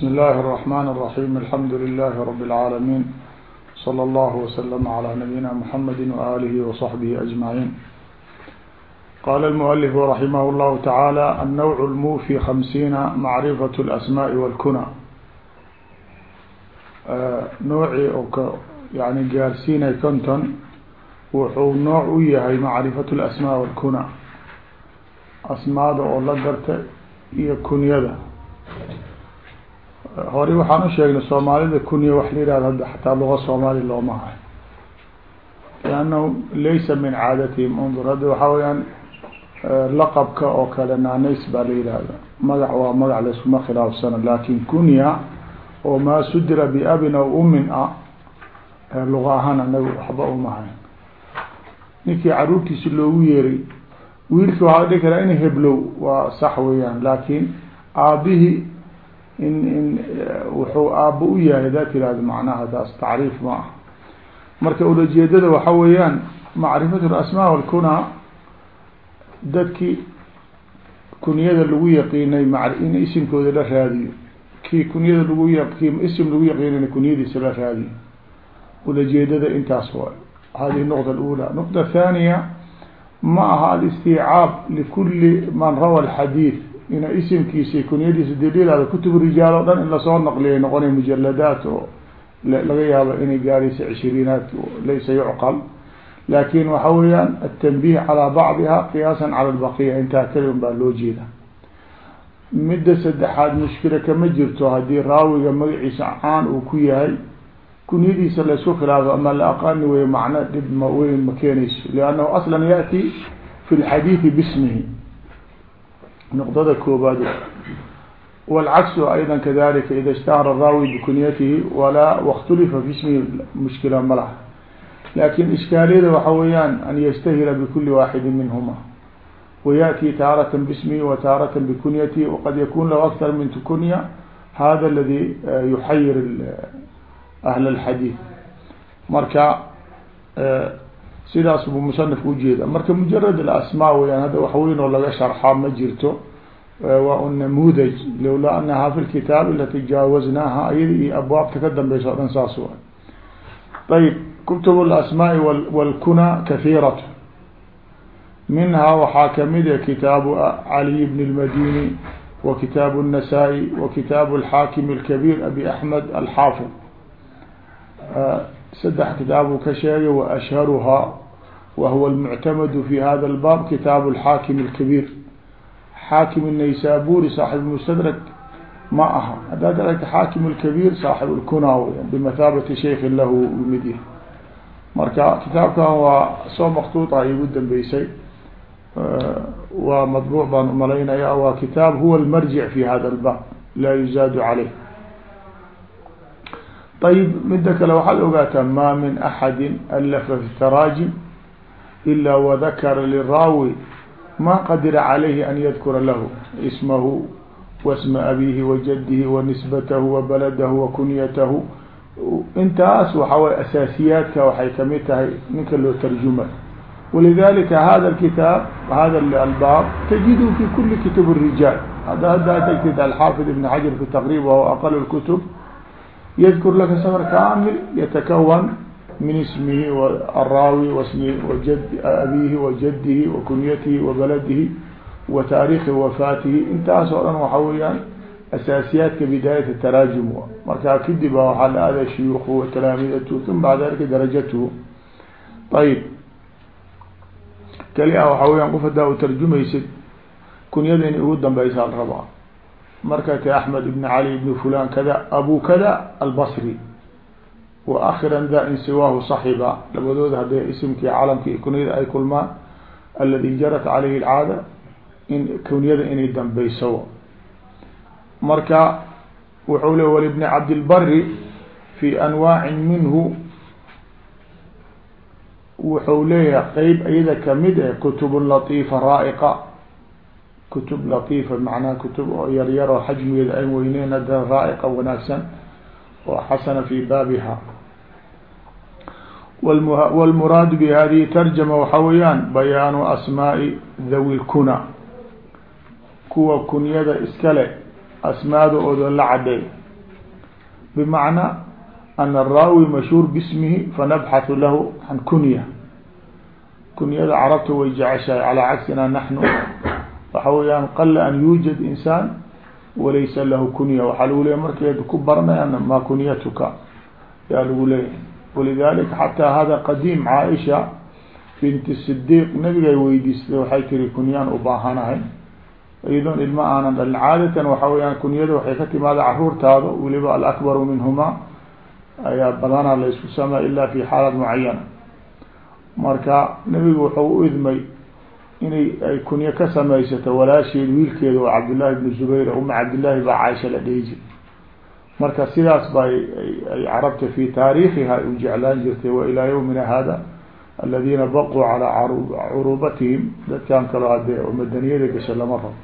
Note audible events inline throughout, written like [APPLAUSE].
بسم الله الرحمن الرحيم الحمد لله رب العالمين صلى الله وسلم على نبينا محمد وآله وصحبه أجمعين قال المؤلف رحمه الله تعالى النوع الموفي خمسين معرفة الأسماء والكنى نوعي يعني gaarsiinay konton wuxuu nooع u yahay macrifaة الأسmاء والkuna asmaada oo la garta iyo kunyada hore waxaan u sheegnay soomaalida kunya wax la yihahdo hadda xataa luga soomaali looma hayo lannahu laysa min caadatihim undur hadda waxaa weyaan laqabka oo kale naanays baa la yihahda magac waa magac layskuma khilaafsano laakiin kunya oo maa sudira biabin aw umin ah luqa ahaan anaga waxba uma hayn ninkii caruurtiisi loogu yeeray wiilki waxaa dhihi karaa in heblow waa sax weeyaan laakin aabihii in in wuxuu aaba u yahay hadaa tirahdo macnaha taas tacriif ma ah marka ulajeedada waxa weeyaan macrifat lasmaa walkuna dadkii kunyada lagu yaqiinay in isimkooda la raadiyo. Kii kunyada lagu kii isim lagu yaqiinayna kunyadiisa la raadiyo. Ulajeedada intaas waay. Hadihi nuqda alula nuqda thaniya ma aha alistiicaab likuli man rawa alxadiid ina isimkiisa kunyadiisa daliilada kutub rijaal o dhan in la soo naqliyay noqonay mujaladaat oo laga yaabo inay gaaraysa cishriinaat laysa yucqal. Lakin waxa weeyaan atanbih calaa bacdiha qiyaasa cala lbaqiya intaa keli un baa loo jeeda midda saddexaad mushkila kama jirto haddii raawiga magaciisa caan uu ku yahay kunyadiisa laysku khilaafo ama la aqani wey macno dhib ma weyn ma keenayso. Liannahu aslan yaأti fi lxadiidi bismihi نqdada koobaad wاlcaksu ayضا kadalika ida اshtahara raawi bikunyatihi walaa واktulifa fi ismihi mushkila ma laha lakin ishkaaliyada waxa weeyaan an ystahira bkuli waaxidi minhuma wayaأti taarata bsmihi wa taarata bikunyatihi waqad yakun lahu aktar min kunya hada aladi yuxayir ahl اlxadiid marka sidaas buu musanifku ujeeda marka mujarad alasmaa weyaan hadda wax weyn oo laga sharxaa ma jirto waa un namudaj lowlaa anaha fi lkitaab lati jaawaznaaha ayada iyo abwaabta ka dambeysa o dhan saas wa ayb kutub اlasmaai wاlkuna kahiirat minhaa waxaa kamida kitaabu caliy bn اlmadini wa kitaabu الnasaa-i wa kitaabu اlxaakim اlkabiir abi axmed alxaafid saddex kitaabuu ka sheegay wa ashharuhaa wa huwa almuctamadu fi hada albaab kitaabu alxaakim alkabiir. Xaakim inaysaburi saaxib mustadrak ma aha. Haddaad aragta xaakim alkabiir saaxib alkunaa weya bimathaabati shaykin lahu mid yahay. Marka kitaabkan waa soo maktuuطa igu dambeysay. Waa madbuuc baan u malaynaya waa kitaab huwa almarjic fi hada albaab laa yuzaadu caleyh ayb midda kale waxaad ogaataa maa min axadi alafa fi taraajim ilaa wadakara liraawi maa qadira calayhi an yadkura lahu ismahu wasma abiihi wa jaddihi wa nisbatahu wa baladahu wa kunyatahu intaas waxaa waye asaasiyaadka waxay ka mid tahay ninka loo tarjuma walidalika hada alkitaab hada albaab tajidu fi kuli kitub الrijaal hadda haddaa tagtid alxaafid ibn xajar fi taqrib wahu aqal kutub ydkur laka sfr kamil yatakawan min ismihi araawi abihi wa jadihi wa kunyatihi wa taarikhi wafaatihi. Intaas oo dhan waxa weeyaan asaasiyaadka bidaayat taraajum markaa kadib a waxaa la aaday shuyuuku wa talaamidatu uma bacda dalika darajatuhu ayib kali ah waxaa weyaan qof hadaa u tarjumaysid kunyada inay ugu dambeysaa la rabaa marka t axmed ibn cali ibn fulan kada abu kada albasri. Wa akhiran da in siwaahu saxiba labadooda hadday isimkii calamki kunyada ay kulmaan aladi jarat calayhi alcaada in kunyada inay dambeyso marka wuxuu le walibni cabdilbari fi anwaacin minhu. Wuxuu leeyahay qeyb iyada ka mid e kutub latiifa raaiqa kutub latiifa macnaha kutub oo yaryar oo xajmigeeda ay weyneyn hadda raaiqa wanaagsan oo xasana fi baabiha wاlmuraadu bihadihi tarjama waxa weeyaan bayaanu asmaai dhawi lkuna kuwa kunyada iskale asmaada ooda la cadey bmacnaa an الraawi mashhuur bsmihi fanabxaثu lahu can kunya kunyada carabta way jeceshahay calىa cagsina naxnu waxa weyaan qala an yuujad insaan walaysa lahu kunya. Waxaa lagu leeyay markeed ku baranayaan ma kunyatuka. Yaa lagu leeyahay. Walidalika xataa hada qadiim caaisha binti sidiiq nabigay weydiistay waxay tiri kunyaan u baahanahay iyadoon ilma aanan dhalin. Caadatan waxa weyaan kunyada waxay ka timaada caruurtaada weliba alakbaru minhuma ayaa badanaa la isku sameya ila fi xaalad mucayana marka nabigu wuxuu u idmay inay ay kunyo ka samaysato walaasheed wiilkeeda oo cabdillaahi bnu zubayr uma cabdillaahi baa caaisha la dhihi jir marka sidaas ba ay carabta fi taariikhiha u jeclaan jirtay wa ilaa yawmina hada aladina baquu calaa curubatihim dadkan kaloo hadee oo madaniyada gasha lama rabo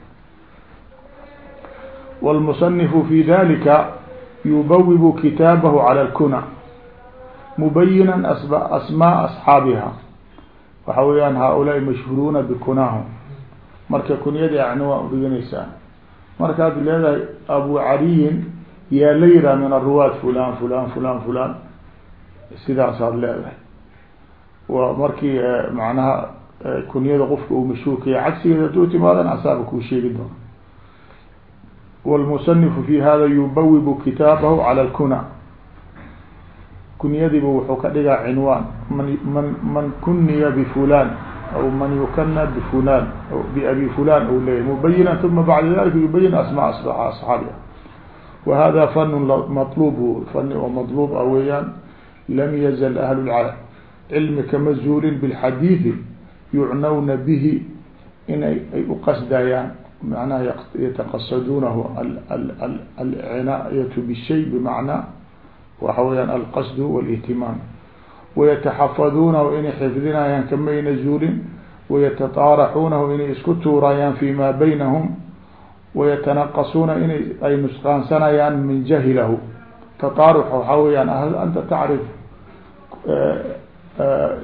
wاlmusanifu fi dalika yubawibu kitaabahu calى اlkuna mubayina asmaa asxaabiha waxa weeyaan haaulaai mashhuruuna bikunahum marka kunyada yani waa udhiganaysaa markaad leedahay abu caliyin yaa la yihaha min aruwaat fulan fulan fulan fulan sidaasaad leedahay wa markii macnaha kunyada qofka uu mashhuurkaya cagsigeeda haduu timaadan asaaba kuu sheegi doona wاlmusanifu fi hada yubawibu kitaabahu calى اlkuna kunyadiiba wuxuu ka dhigaa cinwaan. Man man man kuniya bifulan aw man yukana bifulan biabi fulan ou leeyahy mubayina uma bacda dalika yubayin asmaa asxaabiha wa hada fanun maطlub fani oo maطlub a weeyaan lam yazal ahlu cilmi kama zuulin bilxadiidi yucnawna bihi inay ay uqasdayaan macnaha yataqasaduunahu alcinaayatu bishay bimacnaa waxa weyaan alqasd wاlihtimaam wayataxafaduunahu inay xifdinayaan kamayna zuulin wayatataaraxuunahu inay isku tuurayaan fi ma baynahum wayatanaqasuuna inay ay nusqaansanayaan min jahilahu tataarux waxaa weyaan hal anta tacrif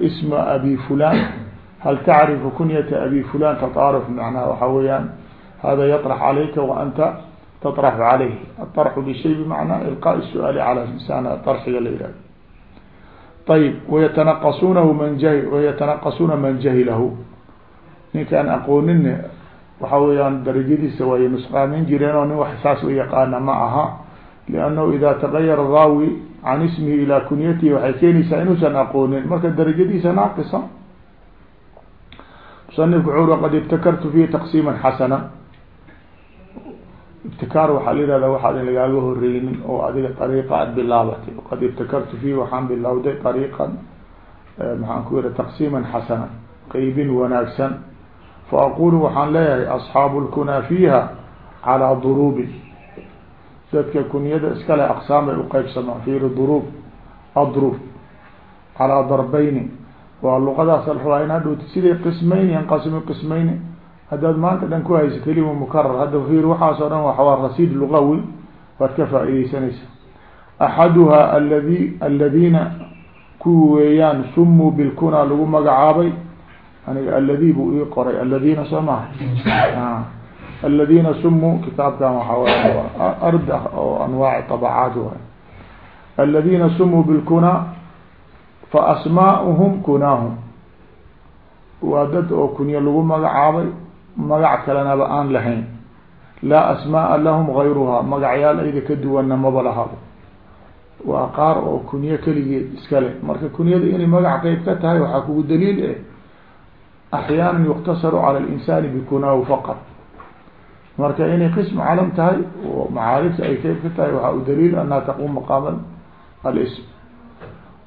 isma abi fulan hal tacrifu kunyata abi fulan tataaruf macnaha waxaa weyaan hada yaطرح عalayka وأnta تطرح عalayh الطرح bshay bmacnaa ilقاء السؤaal calى insaan طرxiga la yihahdo ayb وyتنqصunahu man j وyتنqصuna man jahilahu ninkaan aqoonine waxa weyaan darajadiisa way nusqaamin jireen oo nin wax saas u yaqaana ma aha لأnnahu إida تغayara raawi can ismihi ilى kunyatihi waxay keenaysaa inuusan aqoonin marka darajadiisa naaqisa musanifku wuxu qad ibtakartu fihi taqsiima xasana ibtikaar waxaa la yihahda waxaad in lagaaga horeynin oo adiga ariiqa aad bilaabatay qad ibtakartu fihi waxaan bilowday ariiqan maxaan ku yiha taqsiiman xasana qeybin wanaagsan fa aqulu waxaan leeyahay asxaabu lkunaa fiiha calaa duruubin dadka kunyada iskale aqsaam ay uqeybsamaan fiiri duruub adrub calaa darbeyni waa luqadaas alrabaa in hadhowti siday qismayni yanqasimu qismayni haddaad maanta dhan ku hayso kelima mukarar hadda fiir waxaas o dhan waa rasiid lugawi waad ka faaideysanaysa axaduhaa aladi aladiina kuwi weeyaan sumuu bilkuna lagu magacaabay. Aniga aladi buu ii qoray. Aladiina soo maha aladiina sumuu kitaabkan waxaa arda oo anwaac طabacaat waay aladiina sumuu bilkuna fa asmaauhum kunaahum. Waa dad oo kunyo lagu magacaabay magac kalenaba aan lahayn. Laa asmaaa lahum gayruhaa magacyaal ayda ka duwanna maba lahabo waa qaar oo kunyo keligeed iskale marka kunyada inay magac qeyb ka tahay waxaa kugu daliil eh axyaana yuktasaru cala linsaani bikunaahu faqad marka inay qism calam tahay oo macaarifta ay qeyb ka tahay waxaa u daliil annaha taquum maqaama alism.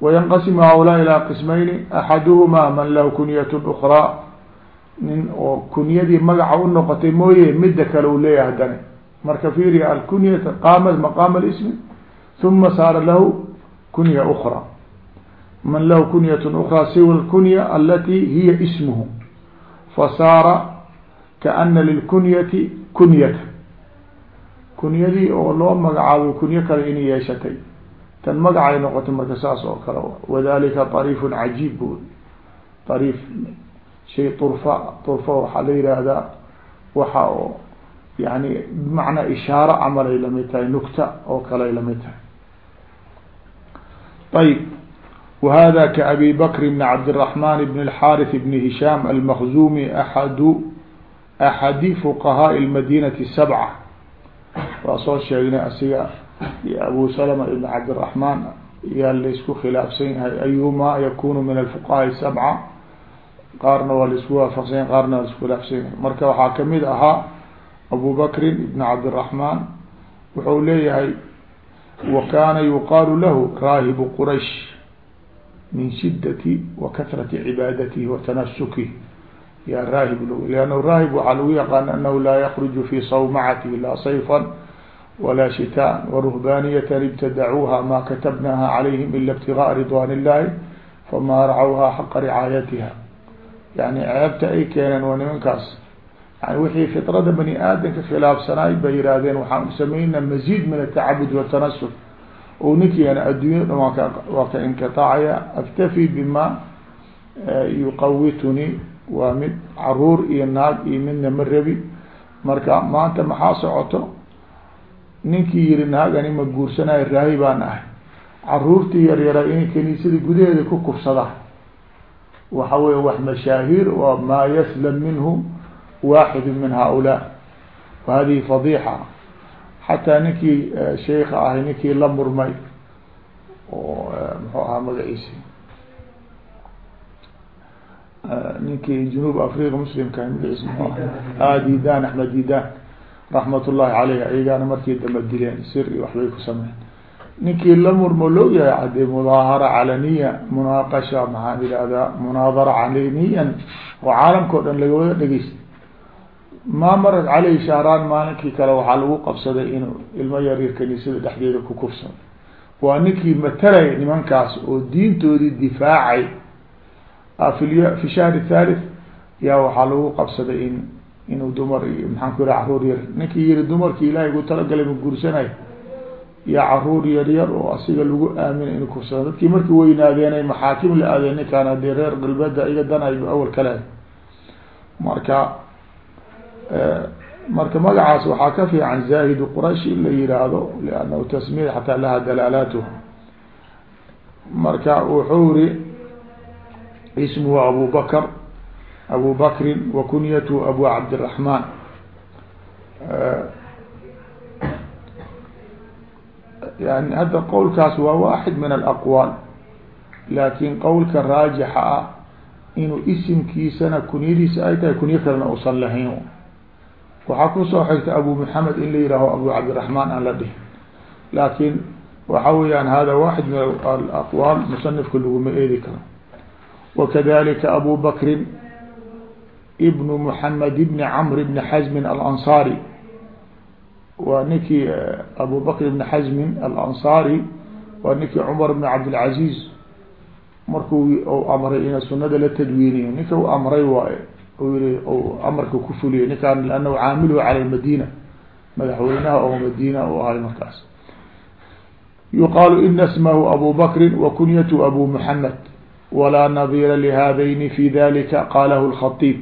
Wayanqasimu haulaa ilaa qismayni axaduhumaa man lahu kunyatun ukraa nin oo kunyadii magaca u noqotay mooye midda kale u leeyahay haddana marka fiiri alkunyata qaamat maqaama alismi uma saara lahu kunya ukra man lahu kunyatun ukraa siwa lkunya alati hiya ismuhu. Fasaara kaana lilkunyati kunyata. Kunyadii oo loo magacaabay kunyo kale inay yeeshatay. Tan magacay noqotay marka saas oo kale wadalika ariifun cajiib bu ariif shay urfa urfa waxaa la yihahdaa waxa oo yani bimacnaa ishaaro camal ay lamid tahay nugta oo kale ay lamid tahay ayb whada kaأbi bkr bn cabdالرحman bn الxاrث bn هisham almkzumi axadu axadi fuqahaaءi اmadinati الsabca waa soo sheegnay asiga iyo abu slma ibn cabdالرaحman yaa laysku khilaafsan yahay ayuma yakunu min alfuqahaaءi الsabca qaarna waa la isku waafaqsanya qaarna waa laiskukhilafsanya marka waxaa ka mid ahaa abubakrin ibn cabdiraحman wuxuu leeyahay wakana yuqaalu lahu raahibu quraysh min shidati wa kahrati cibaadatihi wa tanasukih ya raahib lannahu raahib waxaa lagu yaqaan anahu laa yakruju fi sawmacatihi laa sayfan walaa shitaan waruhbaniyatan ibtadacuuha ma katabnaha calayhim ila ibtigaءa ridwan illahi fama racawha xaqa ricaayatiha yani ceebta ay keeneen waa nimankaas. Yani wixii fitrada bani aadamka khilaafsanaay bay yihaahdeen waxaan sameynaa maziid min atacabud watanasuk o ninkii an adduunya dhan ka waa ka inqiطaacaya aktafi bima yuqawituni. Waa mid carruur iyo naag iyo midna ma rabi. Marka maanta maxaa socoto? Ninkii yihi naagani ma guursanayo raahi baan ahay. Caruurtii yaryara inay kaniisada gudaheeda ku kufsadaan waxa wey wax mashaahiir oo maa yaslam minhu waaxidu min haulaa wa hadihi fadixa xataa ninkii sheika ahay ninkii la murmay oo muxuu ahaa magaciisi. Ninkii junuub afriqa muslimka magaciis mxuu aha didan axmed didan raxmat ullahi caleyh ayagaana markii damba dileen sir ku sameyn ninkii la murmo loo yahay hadee mudaahara calaniya munaaqasha maxaan ihahdaa munaadara calaniyan oo caalamka o dhan laga wada dhegeysta maa marad caleyhi shahraan maalinkii kale waxaa lagu qabsaday inuu ilmo yaryar kaniisada dhexdeeda ku kufsado waa ninkii matalay nimankaas oo diintoodii difaacay. Fi shahri thalith yaa waxaa lagu qabsaday in inuu dumar maxaan ku yidhaha carruur yar. Ninkii yihi dumarkii ilaahay gu talagalay ma guursanay yaa carruur yar yar oo asiga lagu aaminay inuu kufsado dadkii markii weynaadeenay maxaakim la aadeen ninkaan haddii reer galbeeda iga danayo awal kale marka marka magacaas waxaa ka fiican zaahidu quraysh in la yihaahdo liannahu tasmiya xataa laha dalaalaatuha marka wuxuu iri ismuhu abu bakr abu bakrin wa kunyatu abu cabdiraحman yani hadda qowlkaas waa waaxid min alaqwaal laakin qowlka raajixa ah inuu isimkiisana kunyadiisa ay tahay kunyo kalena usan lahayn waxaa ku soo xigta abu maxamed in la yihaaho abu cabdiraحman aan la dhihin laakin waxa weeyaan hada waaxid min alaqwaal musanifka laguma eedi karo wakadalika abu bakrin ibnu muxamed ibni camr ibni xazmin alansaari waa ninkii abu bakr ibni xazmin alansaari waa ninkii cumar ibn cabdilcaziz markuu amray ina sunada la tadwiiniyo ninka u amray waaye yihi amarka ku fuliyay ninkaan lannahu caamiluhu cala madina madaxweynaha oo madiina u ahay markaas. Yuqaalu ina smahu abu bakrin wa kunyatu abu muxamed walaa nadiira lihadayni fi dalika qalahu lkhatiib.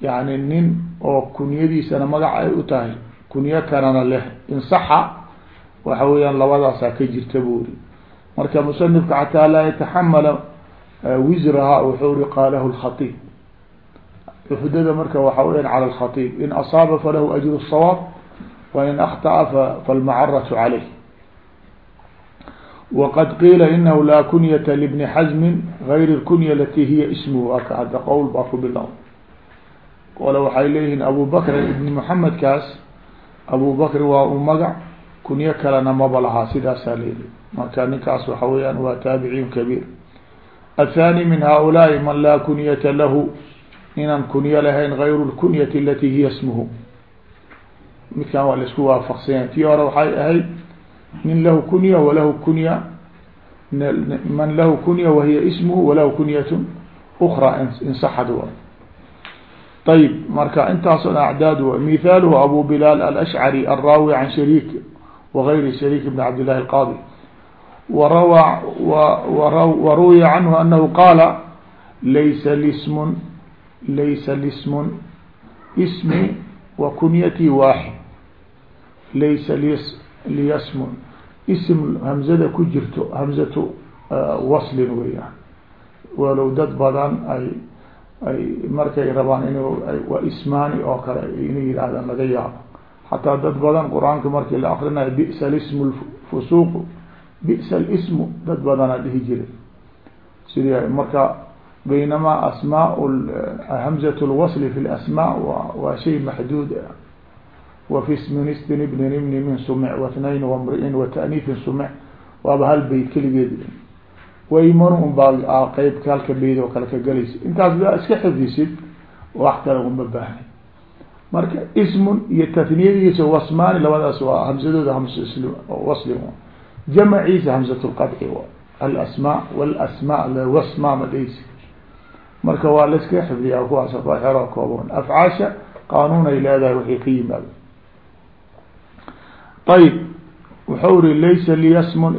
Yani nin oo kunyadiisana magac ay u kunyo kanana leh insaxa waxa weeyaan labadaasaa ka jirta buuri. Marka musanifka xataa laa yataxamala wisraha wuxuu ri qaalahu lkhatiib uxdada marka waxa weyaan cala alkhatiib. In asaaba falahu ajru sawaab wa in akhtaa fa falmacaratu caleyh waqad qiila inahu laa kunyata libni xasmin gayr kunya alati hiya ismuhu. Aka hadda qowl baa ku bilow. Qole waxay leeyihiin abu bakr ibni maxamedkaas abu bakr waa u magac kunyo kalena maba lahaa sidaasaa leeyihi marka ninkaas waxa weeyaan waa taabiciin kabiir. Athani min haulaai man laa kunyata lahu inaan kunyo lahayn gayru lkunyati alati hiya ismuhu. Midkan waa la isku waafaqsanya tii hore waxay ahayd nin lahu kunya walahu kunya man lahu kunya wahiya ismuhu walahu kunyat ukra insaxad wa ayb marka intaasoo acdaad w mithaaluhu abu bilaal alashcari alraawi can shariik wagayri shariik bn cabd llahi alqaadi warawa waruwiya canhu anahu qaala laysa lismun laysa lismun ismi wa kunyatii waaxid. Laysa liyasmun ism hamzada ku jirto hamzatu waslin weeyaan. Walow dad badan ay ay markay rabaan in waa ismaani oo kale inay yidhaahdaan laga yaabo. Xataa dad badan qur'aanka markii la akrinayo bisa lismu fusuuq bisa lismu dad badana dhihi jiray sidii marka baynamaa asmaa hamzat lwasli fi lasmaa waa shay maxduud wafi ismin istin ibnin ibni min sumic wathnayn wamriin wataniifin sumic waaba hal beyt keligeed wayman un baa qeyb halka beyd oo kale ka galaysa intaas iska xifdisid wax kale uma baahna. Marka ismun iyo tatniyadiisa wasmaani labadaas waa hamsadooda hamwasli jamaciisa hamsat lqadci alasmaa walasmaa wasma ma dheysi marka waa la iska xifdiyaa kuwaas xero kooban. Afcaasha qaanuun ay leedahay waxay ka yimaado ayb wuxuu ri laysa liya smun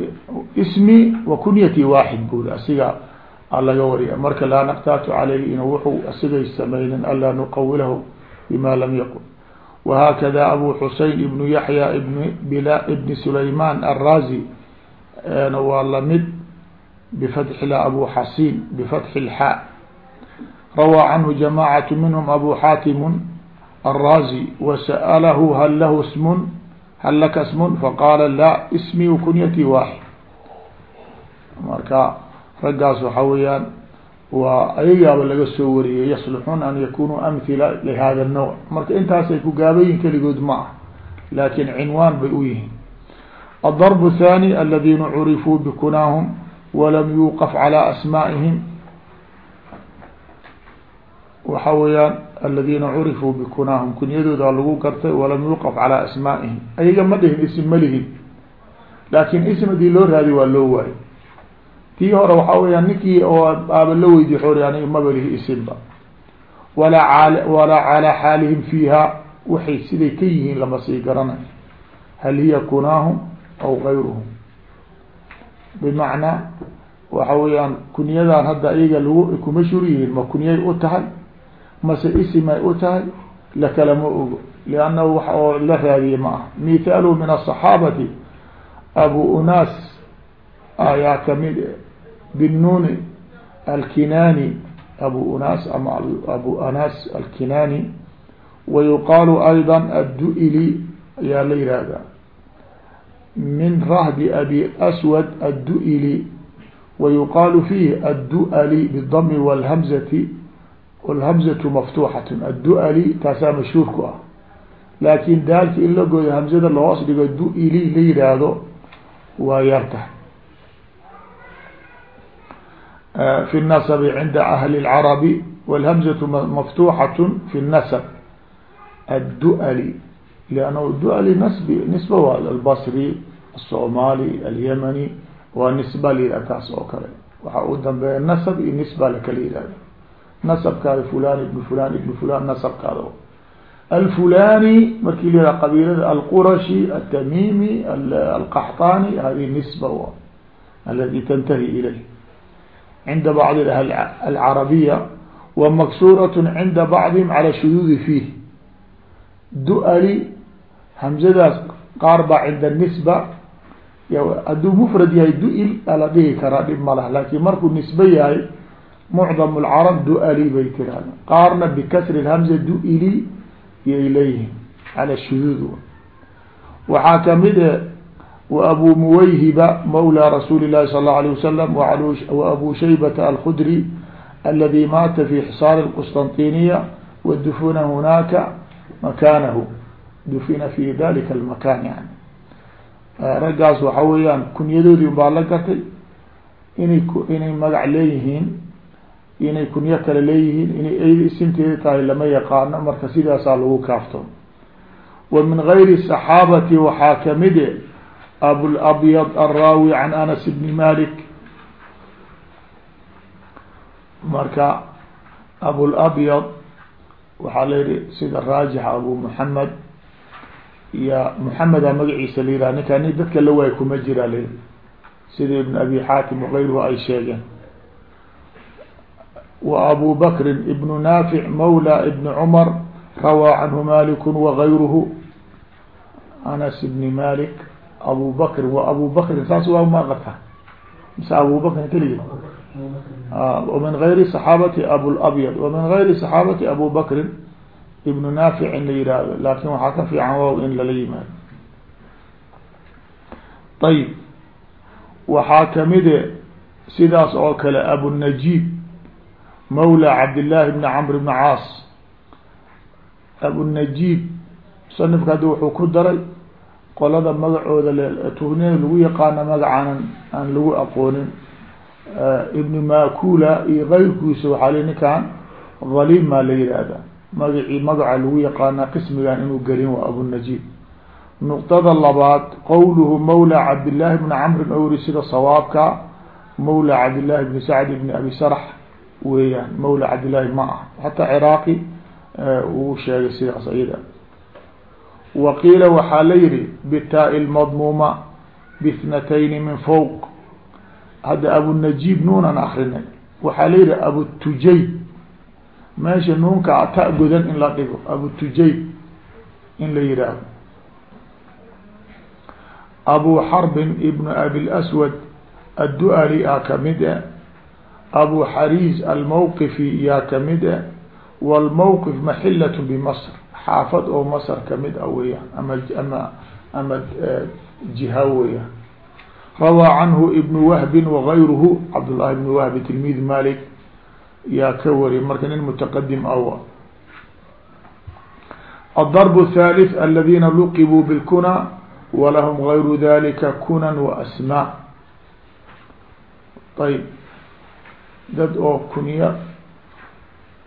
ismi wa kunyati waaxid buri asiga laga wariya. Marka laa naqtaatu caleyhi in wuxuu asigay sameynin anlaa nuqawilahu bima lam yaqul. Wahakada abu xusein ibnu yaxya ibn bila ibni sulayman alrazi waa la mid bifatxi abu xasin bifatxi lxaa. Rawaa canhu jamacat minhm abu xatim alrazi wasa'lahu hal lahu smun hal laka smun faqaala laa ismi wakunyatii waaxid marka raggaas waxa weeyaan waa ayagaaba laga soo wariyay yasluxuuna an yakunuu amhila lihada nouc marka intaasay ku gaabayihin keligood ma ah laakin cinwaan bay u yihiin. adarb thani aladina curifuu bikunaahum walam yuqaf calى asmaa'ihim waxa weeyaan aladiina curifuu bikunaahum kunyadooda lagu gartay walam yuqaf calى asmaaئihim ayaga ma dhihin ism ma lihin. Laakin ism loo raadiy waa loo waayo tii hore waxaa weyaan ninkii oo aaba la weydiy xori aniga maba lihi isimba. Walaa al walaa calaa xaalihim fiiha waxay siday ka yihiin lama sii garanayo. Hal hiya kunaahum aw gayruhum? Bimacnaa waxa weeyaan kunyadan hadda iyaga lagu kuma shur yihiin ma kunyay u tahay mase isimay u tahay lakalama ogo. Liannahu wax oo la raadiye ma ah mithaalu min asaxaabati abu unaas ayaa ka mid binuuni alkinani abu unaas ama abu anas alkinani wa yuqaalu ayda addu-ili ayaa la yihahdaa min rahdi abi aswad addu-ili fiihi addu-ali walhamzati wlhamzatu maftuuxatun adduali taasaa mashhuur ku ah laakiin daalka in la gooyo hamzada loo hoos dhigo du-ili la yihaahdo waa yartahay fi nasabi cinda ahli اlcarabi wlhamzatu maftuuxatun fi nasab adduali liannahu duali nasbi nisba waa albasri asoomaali alyamani waa nisba la yihah taas oo kale waxaa u dambeeya nasab iyo nisba lakala yihahda nasabkaada fulan ibnu fulan ibnu fulan nasabkaada alfulani markii la yihaha qabiilada alqurashi altamimi alqaxtani hadi nisba alati tantahi ilayh. Cinda bacdi alcarabiya wa maksuuratun cinda bacdihim cala shuduudi fiih. Du-ali hamzadaas qaar baa cinda nisba hadduu mufrad yahay du-il ala dhihi karaa dhib ma lah laakiin markuu nisbe yahay mucdam lcarab du-ali bay tiraahda qaarna bikasri lhamza du-ili iyay leeyihiin ala shuduud waxaa ka mid e eh, wa abu muwayhiba mawla rasuuli llahi sal allau alay wasalam wa abu shaybata alkhudri aladi maata fi xisaar lqustantiniya wa dufina hunaaka makaanahu. Dufina fi dalika almakan yani eh, raggaas waxa weeyaan kunyadoodii baa la gatay inay inay magac leeyihiin inay kunyo kale leeyihiin inay eyda isinteeda tahay lama yaqaano marka sidaasaa lagu kaafto. Wa min gayri saxaabati waxaa kamide eh, abulabyad alraawi can anas bni malik marka abulabyad waxaa layihi sida raajixa ah abu maxamed iyo muxameda ah magaciisa la yihaha ninkaa ni dadka la waay kuma jira la yihi sida ibn abi xaakim wagayruhu ay sheegeen wa abu bakrin ibnu naafic mawla ibni cumar rawaa canhu maliku wagayruhu anas bni malik abu bakrin wa abu bakrin saas waa maqata mise abubakrin keligii min gayri صaxaabati abulabyad wamin gayri صaxaabati abu bakrin ibnu naafic in la yihahdo laakin waxaa ka fiican wow in lala yimaado ayib waxaa kamide sidaas oo kale abunajib mawla cabdillaahi bni camr bni caas abunajib musanifka haddi wuxuu ku daray qolada magacooda tuhniyada lagu yaqaano magacaanan aan lagu aqoonin. Ibnu makula iyo kayrkiisa waxaa li ninkan halim maa la yihahda magacii magaca lagu yaqaana qismigan inuu gelin waa abunajib nuqdada labaad qowluhu mawla cabdillaahi bni camrin owri sida sawaabka mawla cabdillaahi bni sacd bni abi sarax weeyaan mawla cabdillaahi ma ah xataa ciraaqi uu sheegay sidaas iyada wa qiila waxaa la yihi bitaa-i lmadmuuma bithnatayni min fowq hadda abunajib nuunan akrinay waxaa la yihi abutujayb meesha nuunka ta godan in la dhigo abutujayb in la yihaaho abu xarbin ibnu abi lswad addu'ali aa ka mid e abu xariis almawqifi yaa kamid e wlmawqif maxilat bimasr xaafad oo masr kamid a weyaan ama ama ama jiha weyaan rawaa canhu ibnu wahbin wagayruhu cabdullahi ibnu wahbi tilmid malik yaa ka wariy marka nin mutaqadim awa الضرب الثالث الذين لqبوا بالكنى ولهم غyر ذلika كنى وأسmاء ayب dad oo kunyo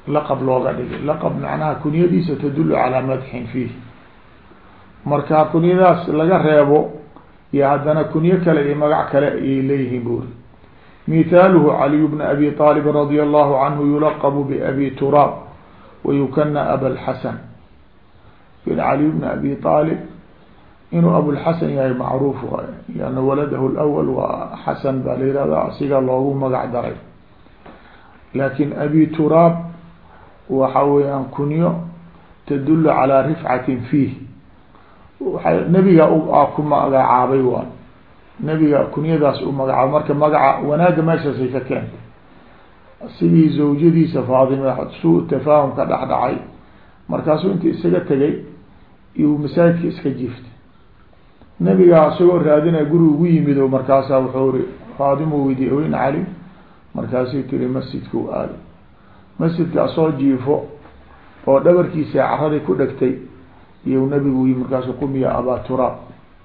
laqab looga dhigay. Laqab macnaha kunyadiisa tadullu calaa madxin fiih marka kunyadaas laga reebo iyo haddana kunyo kale iyo magac kale ayay leeyihiin buuri. Mithaaluhu caliyu bna abi aalibin radi allahu canhu yulaqabu biabi turaab wa yukana abalxasan caliyu bna abi aalib inuu abulxasan yahay macruuf waay liana waladahu lawal waa xasan baa la yihahda asigaa loogu magac daray laakin abi turaab waxa weeyaan kunyo tadulu calaa rifcatin fiih. Nebiga ku magacaabay waay nebiga kunyadaas u magacaabay. Marka magaca wanaaga meeshaasay ka keentay sidii zawjadiisa faadime suu tafaahum ka dhex dhacay markaasuu inta isaga tegay iyu masaajidka iska jiiftay. Nabigaa isagoo raadinaya guri ugu yimid oo markaasaa wuxuu ri faadimo weydiye weyn cali markaasay tiri masjidka u aado. Masjidka asoo jiifo oo dhabarkiisa caradii ku dhegtay iyo nabigu yimi markaasu qumiya abaa turaab.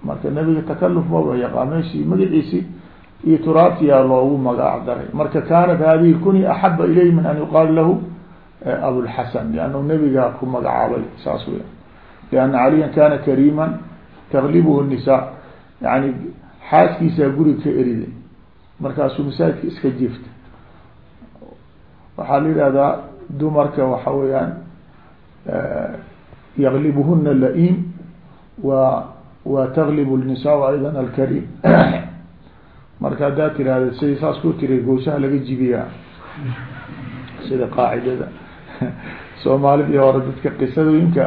Marka nabiga takaluf maba yaqaa meeshii magaciisi iyo turaabtiyaa loogu magac daray. Marka kaanat hadihi kunya axaba ilayh min an yuqaal lahu abulxasan liannahu nabigaa ku magacaabay saas weya lianna caliyan kana kariiman taglibuhu nisaa yani xaaskiisaa guriga ka eriday markaasuu masaajidka iska jiifta waxaa la yihahdaa dumarka waxa weeyaan yaglibuhuna la-im wa wa taglibu nisaa aydan alkariim marka haddaa tirahda sida saas ku tiri gowsaha laga jibiyaa sida qaacidada soomaalidii hore dadka qisadooyinka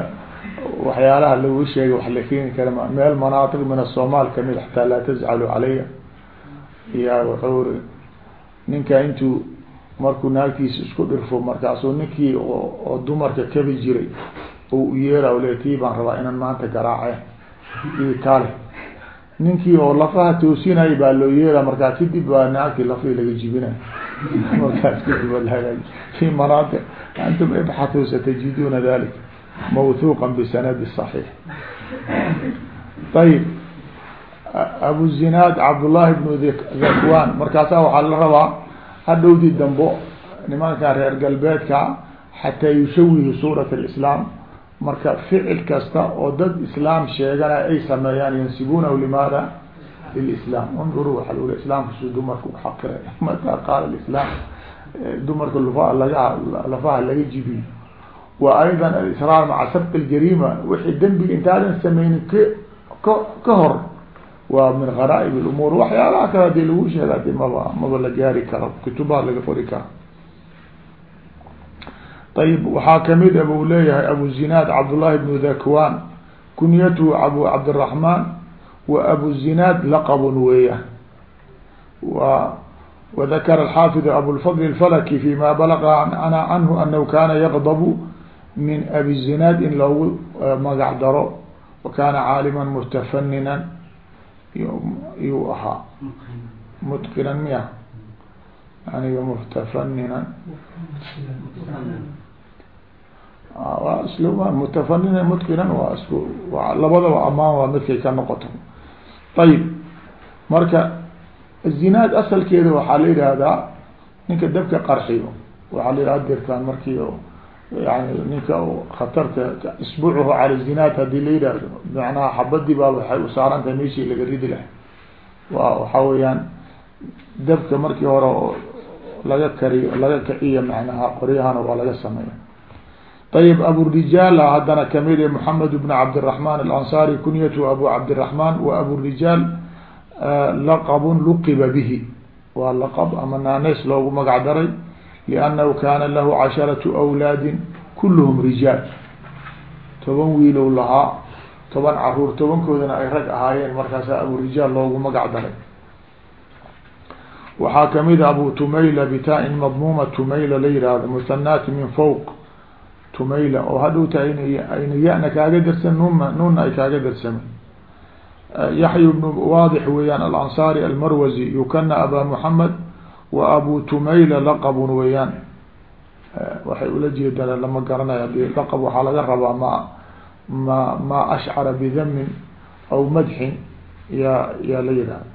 waxyaalaha lagu sheegay wax la keeni kara m meel manaaطiq min asomaal ka mid xataa laa tazcalu calaya ya wuxuu ri ninka intuu markuu naagtiisa isku dhirfo markaasuu ninkii oo dumarka kabi jiray u yeera le tii baan rabaa inaan maanta garaace iyo taale ninkii oo lafaha toosinay baa loo yeera markaa kadib baa naagtii lafii laga jibinay. [LAUGHS] Markaas kadib lahagaaj fi manaatiq antum ibxatuu satajiduna dalik mawthuqa bisanadi صaxiix ayib abu zinaad cabdullahi bnu zakwan markaasaa waxaa la rabaa hadhowdii dambo nimankan reer galbeedka xataa yushawihu suurat اlislaam marka ficil kasta oo dad islaam sheegana ay sameeyaan yansibunahu limaada? Lilislam. Unduruu waaa l islaamka su [LAUGHS] dumarka uxaqiray mata qaala islaam dumarka lufa laga lafaha laga jibiyo. Wa aydan alisraar maca sabq اljariima wixii dembiga intaadan sameynin ka ka hor waa min gharaaib lumuur waxyaalaha kale haddii lagu sheego adi maba maba la gaari karo kutubaha laga qori karo ayib waxaa ka mid a ah buu leeyahay abu zinaad cabdullahi bnu dhakwan kunyatuhu abu cabdiraحman wa abu zinaad laqabun weeyaan. Wa wadakara alxaafid abulfadl اlfalaki fima balaqa ana canhu anahu kana yaqdabu min abi zinaad in loogu eh, magac daro wa kana caaliman mutafaninan yuu ahaa mutqinan miya aniga mutafaninan waa isla mutafanina mutqinan waa isku labadaba amaan waa midkay ka noqoto ayib marka zinaad asalkeeda waxaa la yihahdaa ninka dabka qarxiyo waxaa la yihah dertaan markii yani ninka khatarta isbuuchu cala zinaad haddii la yidhah manaha xabadii baa waxay usaarantahay meeshii laga ridi lahay wa waxaa weeyaan dabka markii hore oo laga kariyo laga kiciyo manaha qoryahana waa laga sameeya ayib aburijaal haddana ka mid e moxamed bn cabdiraxman alansaari kunyatu abu cabdiraxman wa aburijaal laqabun luqiba bihi waa laqab ama naaneys loogu magac liannahu kaana lahu casharatu awlaadin kulluhum rijaal toban wiilow lahaa toban carruur tobankoodana ay rag ahaayeen markaasa aburijaal loogu magac daray waxaa ka mid a abu tumayla bitaa-in madmuuma tumayla la yihahdo muhanaati min fowq tumayla oo hadhowta ayna ya-na kaaga darsan nunna nunna ay kaaga darsamay yaxya bnu waadix weeyaan alansaari almarwazi yukana aba muxamed wa abu tumayla laqabun weeyaan. Eh, waxay ula jeedaan lama garanaya laqab waxaa laga rabaa ma ma ma ashcara bidamin aw madxin yaa yaa la yidhahda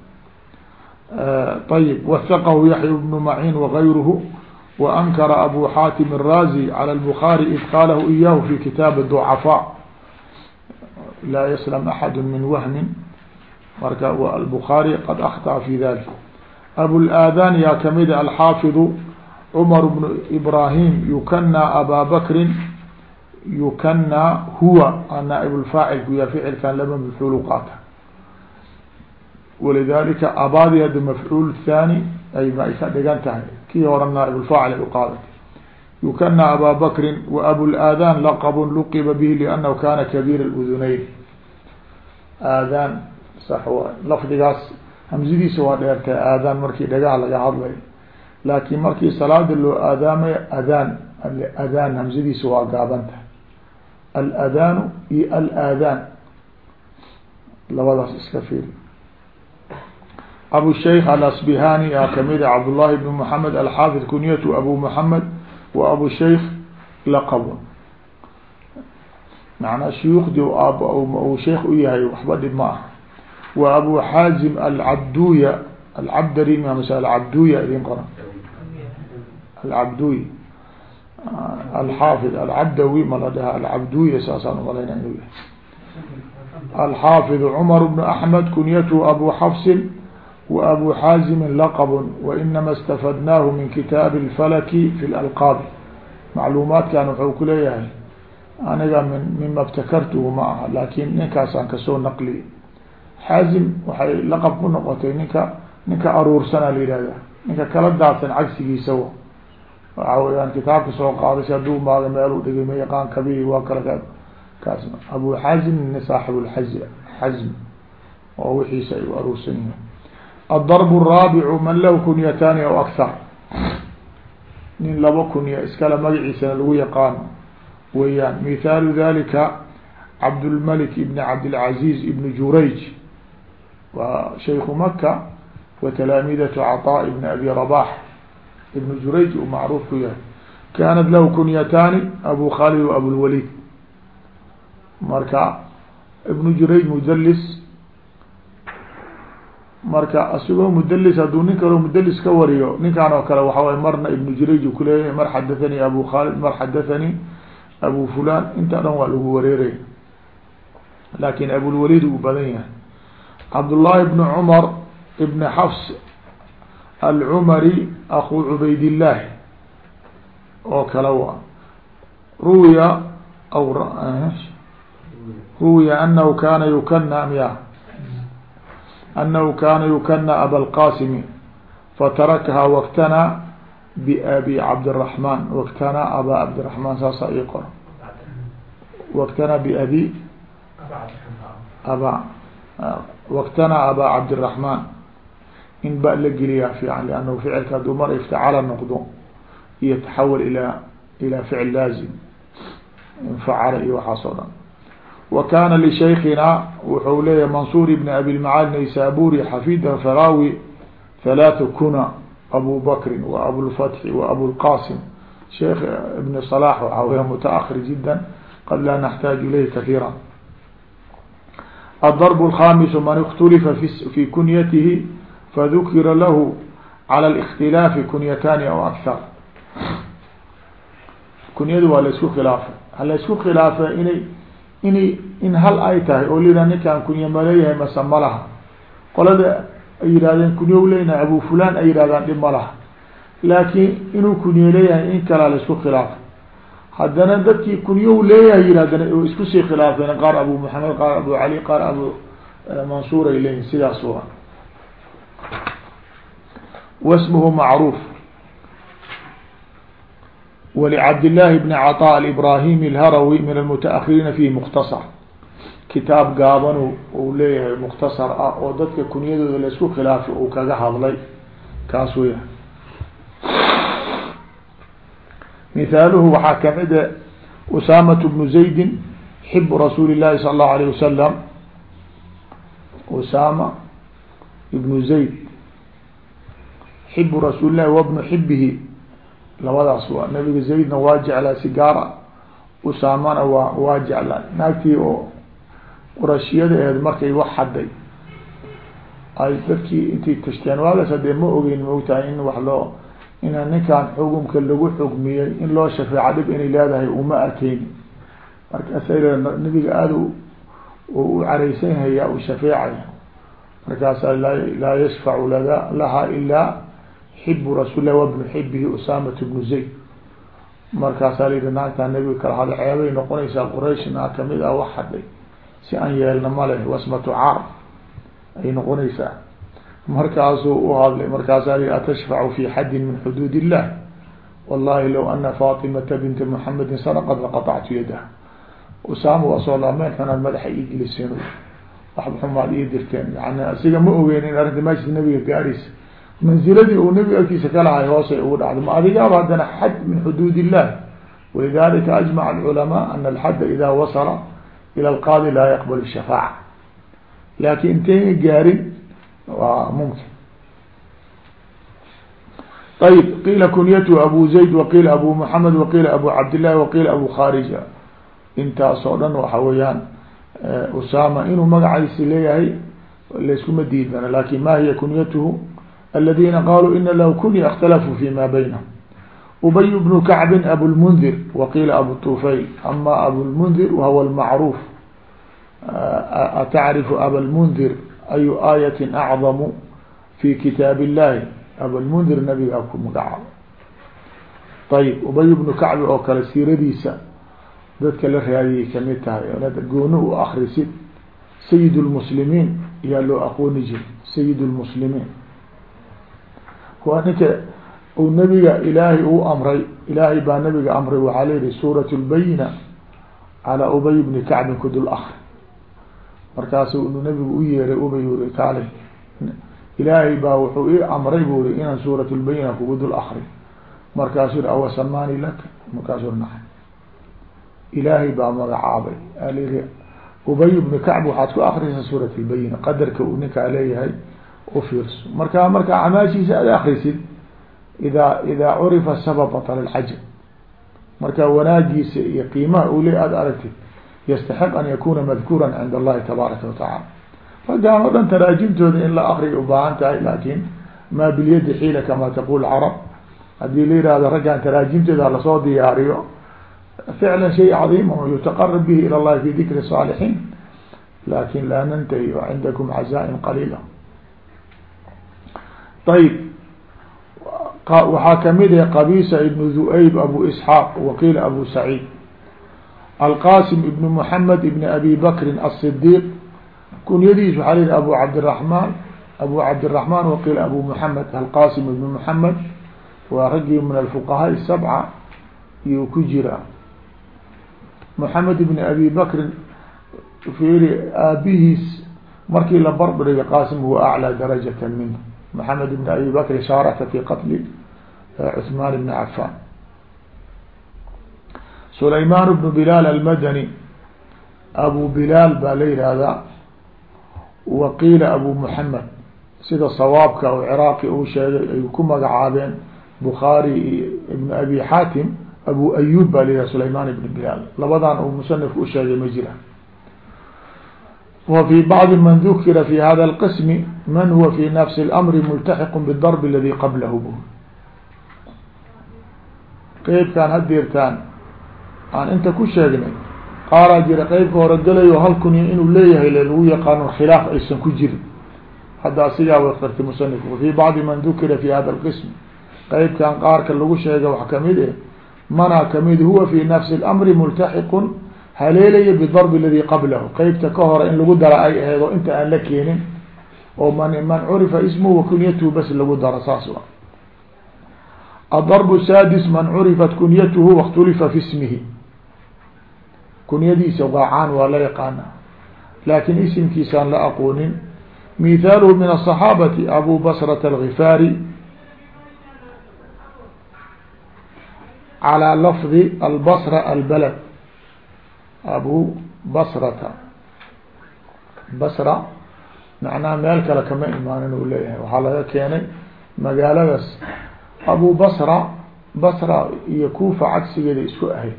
eh, ayib wathaqahu yaxya bnu maciin wagayruhu waankara abu xatim arazi calى اlbukaari id qaalahu iyahu fi kitaabi ducafa laa yaslam axadu min wahmin marka albukaari qad akhtaa fi abulaadan yaa kamida alxaafiظu cmar bnu ibrahim yukanaa aba bakrin yukanaa huwa naaib lfaacilku ya ficilkan laba mafcuul qaata. Walidalika abaadi hadda mafcuul thani ay ma ay ka dhigan tahay. Kii hore naaib lfaacil ay uqaadatay yukanaa aba bakrin wa abulaadan laqab luqiba bihi liannahu kana kabiir اludunayn aadaan sax waay lafdigaas hamsidiisa waa dheertay aadaan markii dhagaha laga hadlayo laakiin markii salaada loo aadaamayo adaan adaan hamsadiisa waa gaabanta aladaanu iyo alaadaan. Labadaas iska fiiri. Abu shaykh alasbihani a kamida cabdullahi bn moxamed alxaafid kunyatu abu moxamed wa abu shaykh laqabun. Macnaa shuyuukdi aab u sheekh u yahay waxba dhib ma ah wa abu xaazim alcabduya alcabdari mase alcabduya idin qoran. Alcabduy alxaafid alcabdawi ma la dhaha alcabduya saasaan umalayna inuu yahay alxaafid cumar bnu axmed kunyatu abu xafsin wa abu xaazimin laqabun wainama istafadnaahu min kitaabi اlfalaki fi lalqaabi macluumaadkan wuxuu ku leeyahay aniga min mima btakartuhu ma aha laakin ninkaasaan ka soo naqliyey xaazim waxay laqab ku noqotay ninka ninka aruursana la yihahda ninka kala daadsan cagsigiisa waxa weyaan kitaabka soo qaaday si hadduu maaga meelu dhigay ma yaqaan kabihi waa kala ka kaas abu xaazim nin saaxib lxazi xazm oo wixiisa ay u aruursan yihiin adarb الraabicu man lahu kunyataani aw akhar nin laba kunya iskale magaciisana lagu yaqaano weeyaan mithaalu dalika cabdulmalik ibn cabdilcaziz ibn jurayj waa shayku maka wa talaamidatu caطaa ibn abi rabax ibn jurayj uu macruuf ku yahay. Kanat lahu kunyataani abu khalid wa abulwalid marka ibnu jurayj mudlis marka asigoo mudlis hadduu nin kaloo mudlis ka wariyo ninkan oo kale waxa way marna ibnu jurayj ku leeyahay mar xadathanii abu khalid mar xadathanii abu fulan inta dhan waa lagu wareeray. Lakin abulwalid uu badan yahay cabdullaahi bni cumar ibni xafs alcumari akuu cubaydillaahi oo kale wa ruwiya aw eh, ruwiya anahu kaana yukana ya? Anahu kaana yukana abalqaasimi fatarakahaa waktanaa biabi cabdiraxmaan waktanaa abaa cabdiraxmaan saasa ii qor. Waktanaa biabi aba waktanaa abaa cabdiraxmaan in ba la geliyaa fiican liannahu ficilka haduu mar iftacala noqdo iyo taxawal ilaa ilaa ficil laazim infacala iyo waxaas oo dhan. Wa kaana lishaykina wuxuu leeyahy mansuur ibn abilmacaali naysaburi xafidan faraawi halaatha kuna abu bakrin wa abulfatxi wa abulqasim sheekh ibn salax waxaa weya mutaahir jidda qad laa naxtaaju ilayh kahiira الضرب الخاamiس man اkتلفa في kunyatihi fذukira lahu عlى الاkتiلاafi kunyatani aw أكثar kunyada waa laisku khilaafay ha laisku khilaafay inay inay in hal ay tahay oo lida ninkaan kunya maleeyahay mase ma laha qolada ay yihahdeen kunyo leyna abu fulan ay yihahdaan dhib ma laha laakiin inuu kunyo leeyahay in kalaa la isku khilaafay haddana dadkii kunyow leeyahay yihahdan isku iskusii khilaafeen qaar abu maxamed qaar abu cali qaar abu eh, mansuur ay leeyihiin sidaas u wasmuhu macruuf. Walicabdillaahi bni caطaa alibrahimi alharawi min almutaahiriina fihi mukhtasar kitaab gaaban u leeyahay mukhtasar ah oo dadka kunyadooda la isku khilaafi uu kaga hadlay. Kaas weya mihaaluhu waxaa ka mid a eh, usaamatu bnu zaydin xibu rasuuli llahi sala allahu alayh wasalam usaama ibnu zayd xibu rasuuli llahi wabnu xibihi labadaas waa nabiga zaydna waa jeclaa si gaara ah. usaamana waa waa jeclaa. Naagtii oo qurashiyada aheed markay wax hadday ay dadkii intay tashteen waagaas hadee ma ogeyn maogtahay in wax loo inaa ninkaan xukumka lagu xukmiyey in loo shafeeco dhib inay leedahay uma arkeyni markaasa nabiga aada u careysan yahay yaa u shafeecaya markaasa laa yashfacu lada laha ilaa xibu rasuul lah wabnu xibihi usamat bnu zayd. Markaasaa la yihi naagtaa nabiga kala hadla ceebay noqonaysaa quraysh naa ka mid ah wax hadhay si aan yeelna male wasmatu caar ay noqonaysaa markaasuu u hadlay markaasaa li atashfacu fi xaddin min xuduud illah wallahi low ana fatimata binta muxamedin sarqad laqaطactu yadaha usaama waa soo laameen xunaad madaxa ii geliseen. Waxba xumaad ii dirteen. Yani asiga ma ogeyn in arrinta meeshas nabiga gaaraysa. Manziladii uu nabiga agtiisa ka lahay hoosay ugu dhacday ma adigaaba haddana xad min xuduud illah walidalika ajmaca alculamaa ana alxadda ida wasala ila alqaadi laa yaqbal shafaaca. Laakin intayna gaarin waa mumkin ayb qiila kunyatu abu zayd waqiila abu muxamed waqiila abu cabdillahi waqiila abu kharija intaasoo dhan waxa weeyaan usama inuu magaciisi leeyahay layskuma diidana laakiin ma hiya kunyatuhu aladina qaluu ina lahu kunya اkhtalafuu fi ma baynahum ubay bnu kacbin abulmundir waqiila abu tufayl ama abulmundir wahuwa lmacruuf atacrifu abalmundir ayu aayatin acdamu fi kitaab illahi abalmundir nabigaa ku magacaabo ayib ubay bnu kacbi oo kale siiradiisa dadka la raadiyay ka mid tahay inaad gooni u akrisid sayid lmuslimiin yaa loo aqooni jiri sayid lmuslimiin waa ninka uu nabiga ilaahay uu amray ilaahay baa nabiga amray waxaa layihi suurat lbayina calaa ubay bni kacbin kudul akri markaasu inuu nabigu u yeeray ubay uri kaale ilaahay baa wuxuu ii amray bu ri inaan suurat lbayina kugu dul akri markaasuu yiri awasamani laka? Markaasuu naay ilaahay baa magacaabay. Alayiri ubay bni kacb waxaad ku akriysaa suurat lbayina qadarka uu ninkaa leeyahay ufiirso markaa markaa camaashiisa aad akrisid idaa idaa curifa sabab batala lxajab marka wanaagiisa iyo qiimaha uu le aada aragtid yastaxiq an yakuna madkuura cind allahi tabaaraka watacaala raggaan oo dhan taraajimtooda in la akriya ubaahan tahay laakiin maa bilyadi xiila kamaa taqul carab haddii la yihahdo raggaan taraajimtooda halasoo diyaariyo ficlan shay cadiima yutaqarab bihi ila llahi fi dikri saalixiin laakiin laa nantahi wa cindakum cazaa-im qaliila ayib waxaa ka mid ah qabisa ibnu du-ayb abu isxaaq waqiila abu saciid alqasim ibn mحamed ibn abi bakrin الصdiq kunyadiis waxaa layihi abu cabdiraحmaan abu cabdiraحmaan waqiila abu mحamed alqasim ibn mحamed waa raggii min alfuqahaa sabca iyuu ku jira mحamed ibn abi bakrin fiiri aabihiis markii la barbariga qasim huwa aclى darajata minh maxamed ibn abi bakri shaaraka fi qatli cuثmaan ibn cafan sulayman bnu bilaal almadani abu bilaal baa la yihahdaa wa qiila abu muxamed sida sawaabka oo ciraaqi uu sheegay ay ku magacaabeen bukhaari iyo ibn abi xaatim abu ayub baa la yihahda sulayman ibn bilaal labadan uu musanifka u sheegay ma jira wa fi bacdi man dukira fi hada اlqismi man huwa fi nafsi اlamri multaxiq bdarb aladi qablahu bu qeybkaan hadeertaan aan inta ku sheegnay. Qaaraa jira qeybka hore galayo hal kunya inuu leeyahay lagu yaqaano khilaaf aysan ku jirin. Hadda asigaa qirtay musanifku wafii bacdi man dukira fi hada lqism qeybkan qaarka lagu sheega wax ka mid eh manaa ka mid huwa fi nafsi اlamri multaxiqun haleelaya bidarbi aladi qablahu. Qeybta ka hore in lagu dara ay aheed oo inta aan la keenin oo man man curifa ismuhu wa kunyatuhu bas lagu daro saas a adarb saadis man curifat kunyatuhu waاkhtulifa fi ismihi kunyadiisa gaacaan waa la yaqaana laakin isimkiisaan la aqoonin mithaaluhu min aلصaxaabati abu basrata algifaari calى lafdi albasra albalad abu basrata basra macnaha meel kale kama imaanin uu leeyahay waxaa laga keenay magaaladaas abu basra basra iyo kufa cagsigeeda isku ahayd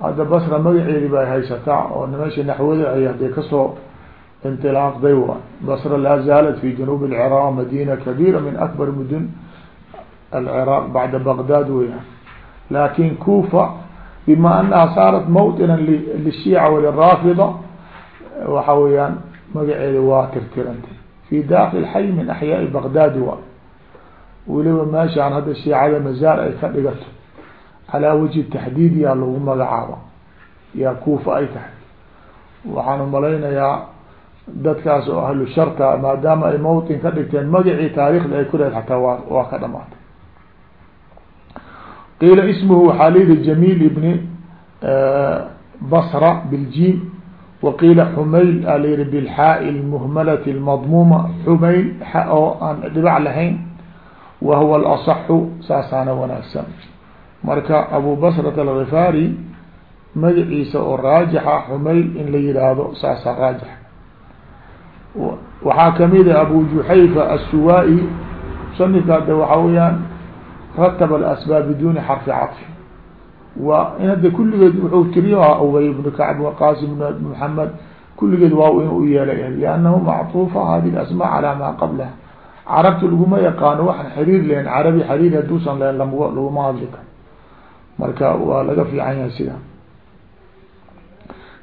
hadda basra magaceedi bay haysataa oo meesha naxwada ay haday ka soo intilaaqday wa. Basra laa zaalat fi januub اlciraaq madina kabiira min akbar mudun alciraaq bacda baqdad weya laakin kufa bima anaha saarat mawطina lishiica waliraafida waxa weeyaan magaceeda waa tirtirantay. Fi daakil xay min axyaai baqdaadi wa. Weliba meeshaan hadda shiicada mazaar ay ka dhigato calaa wajhi taxdiid yaa lagu magacaaba. Yaa kuufa ay tahay. Waxaan umalaynayaa dadkaas oo ahlu sharka maadaama ay mawطin ka dhigteen magacii taarikhda ay ku leed xataa waa waa ka dhamaatay. Qiila ismhu waxaa layihi jamiil ibni basra biljim waqiila xumayl aa layihi bilxaai lmuhmalati lmadmuuma xumayl oo aan dhibac lahayn. Wa huwa saasaana wanaagsan marka abu basrat algifaari magaciisa oo raajixa xumayl in la yihaahdo saasaa raajix. Waxaa kamida abu juxayfa assuwaa-i musanifka de waxaa rataba alasbaab biduni xarfi caطfi waa in hadda kulligeed wuxuu tiriyo ah ubay bnu kacb waqasim bn muxamed kulligeed waa in u yeelay liannahu macطuufa hadi asmaa calaa maa qablaha. Carabta laguma yaqaano waxaan xiriir lehen carabi xiriir haduusan lehen lam laguma hadli karo marka waa laga fiican yahay sida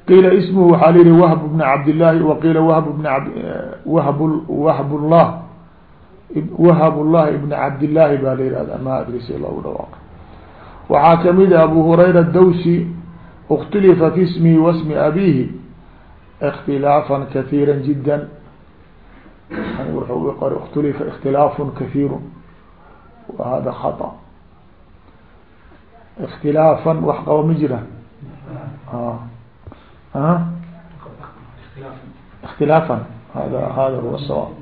qiila ismuhu waxaa la yihi wahb bn cabdillaahi waqiila wahb bn wahb wahb llah wahb llahi ibn cabdillaahi baa la yihahda ma adri si loogu dhawaaqo waxaa kamid a abu hurayra dawsi اkتilifa fi ismihi wasmi abihi اktilaafa kahiira jida wuxuu qor اktulifa اktilaaf kahiiru wa hada haطأ اktilaafan wax qaba ma jira اktilaafan hada hada huwa sawaab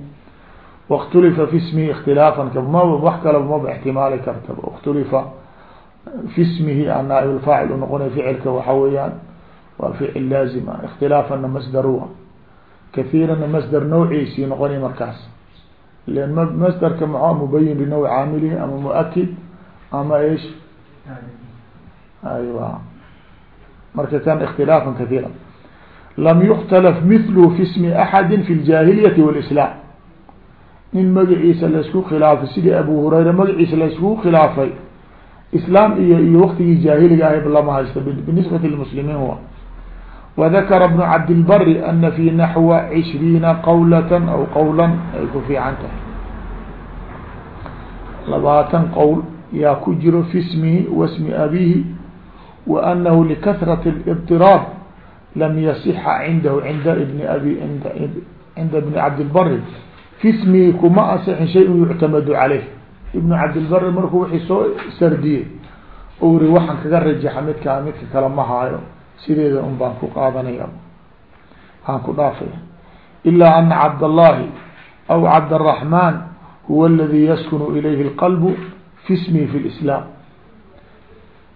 واktulifa fi ismihi اktilaafan ma wax kalaba maba اxtimaali kartaba اktulifa fi ismihi a naaib faacil u noqonay ficilka waxa weeyaan waa ficil laazim a اkhtilaafana masdaruwa kahiirana masdar nawciisii noqonay markaas len masdarka maxua mubayin linawci caamilihi ama muakid ama ish aywa marka kan اkhtilaafan kahiira lam yuktalaf mithlu fi ismi axadi fi اljahiliyati wاlislaam nin magaciisa laysku khilaafay sidii abu hurayra magaciisa layskugu khilaafay islaam iyo iyo waktigii jaahiliga ahayb lama haysto binisbati lmuslimiin wa wadakara bnu cabdilbari ana fi naxwa cishriina qawlatan aw qowlan ay ku fiican tahay labaatan qowl yaa ku jiro fi smihi wasmi abihi wa anahu likasrati اlاضطiraab lam yasixa cindahu cinda ibni abi cinda ibni cabdilbari fi smihi kuma asixin shay yuctamadu caleyh ibnu cabdilbari markuu wixii soo sardiyey u iri waxaan kaga rajaxa midkaa midka kale ma haayo sideeda un baan ku qaadanaya aan ku dhaafaya ilaa ana cabdallahi aw cabdaraxmaan huwa اladي yaskunu ilayhi اlqalbu fi smihi fi اlislaam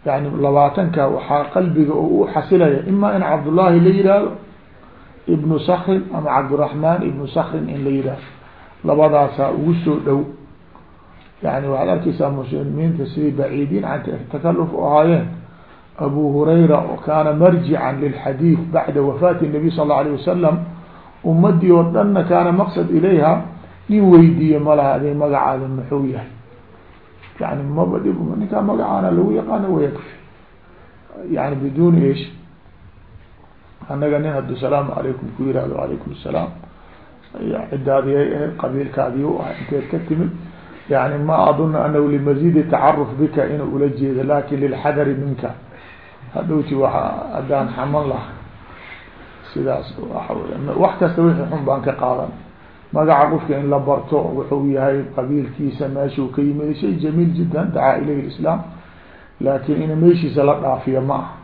yani labaatanka waxaa qalbiga u xasilaya ima in cabdullaahi la yihahdo ibnu sakrin ama cabdiraxmaan ibnu sakrin in la yihahdo labadaasaa ugu soo dhow. Yani waxaad arkeysaa muslimiinta sidii baciidiin can takaluf u ahaayeen. Abu hurayra oo kaana marjican lilxadiid bacda wafaati nabiy sal alla alayh wasalam ummadii oo dhanna kaana maqsad ilayha nin weydiiye malaha adee magacaada muxuu yahay? Yani maba dhib ninkaa magacaana lagu yaqaano wayakfi yani biduni ish annaga nin hadduu salaamu alaykum ku yihahdo alaykum الsalaam cidaadiyay ahayd qabiilkaadii u ah inteed ka timid yani ma aduna anahu limazidi tacaruf bika inuu ula jeedo laakiin lilxadari minka hadhowti waa haddaan xaman laha sidaas wax kasta wixii xun baan ka qaadan magaca qofka in la barto wuxuu yahay qabiilkiisa meeshuu ka yimid. Shay jamiil jiddan dacaa ilayhi lislaam laakin in meeshiisa la dhaafiyo ma aha.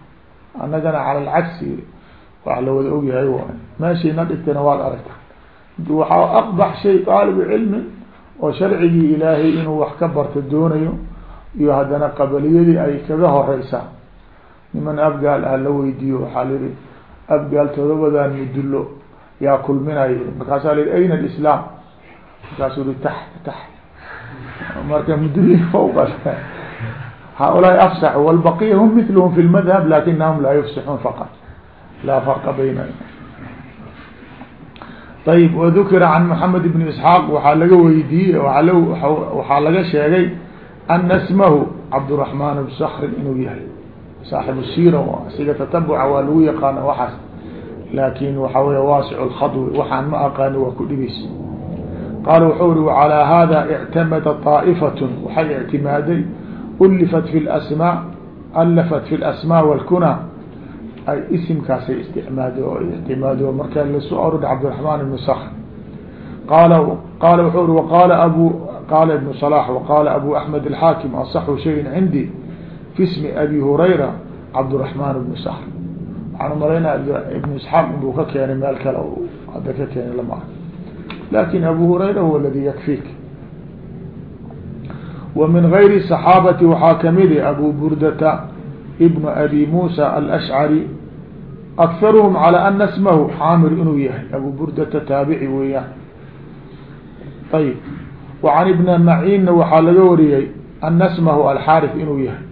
Annagana cala alcagsi wax la wada ogyahay waay. Meeshayna dhigtayna waad aragta. Waxaa aqbax shay qaalibu cilmi oo sharcigii ilaahay inuu wax ka barto doonayo iyo haddana qabaliyadii ay kaga horeysaa niman abgaal ah la weydiiyo waxaa lihi abgaal todobadan mudullo yaa kulminaya markaasaa la ayna alislaam? Markaasuu i taxt taxt marka mudulli fawqa haulaai afsax walbaqiya hum mitlhm fi lmadhab lakinahum laa yufsixuun faqat. Laa farqa bayna. Ayb wadukira can maxamed ibn isxaaq waxaa laga weydiiyey waxaa laga sheegay ana smahu cabdiraxmaan bn skrin inuu yahay. Saaxibu sira siga tatabuca waa lagu laakin waxa wey waasic lkhadwi waxaan ma aqaani waa ku dhigays qaala wuxuu ri calaa hada ictamada طaa'ifat waxay ictimaaday ulifat fi lasmaa alafat fi lasmaa walkuna ay isimkaasay isticmaado oo ictimaado marka lasu orod cabdiraxmaan ibn skr qaala qaala wuxuu ri waqaala abu qaala ibnu صlax waqaala abu axmed alxaakim asaxu shayin cindi fi smi abi hurayra. Cabdiraxmaan ibnu skr waxaan umalaynaa ibnu isxaaq buu ka keenay meel kale hadda ka keenay lama ark laakiin abu hurayra huwa aladi yakfik. Wa min gayri صaxaabati waxaa kamidi abu burdata ibnu abi musa alashcari akharuhum calى ana smahu xaamir inuu yahay abu burdata taabici weeyaan. Ayb wa can ibna maciinna waxaa laga wariyey ana smahu alxaarif inuu yahay.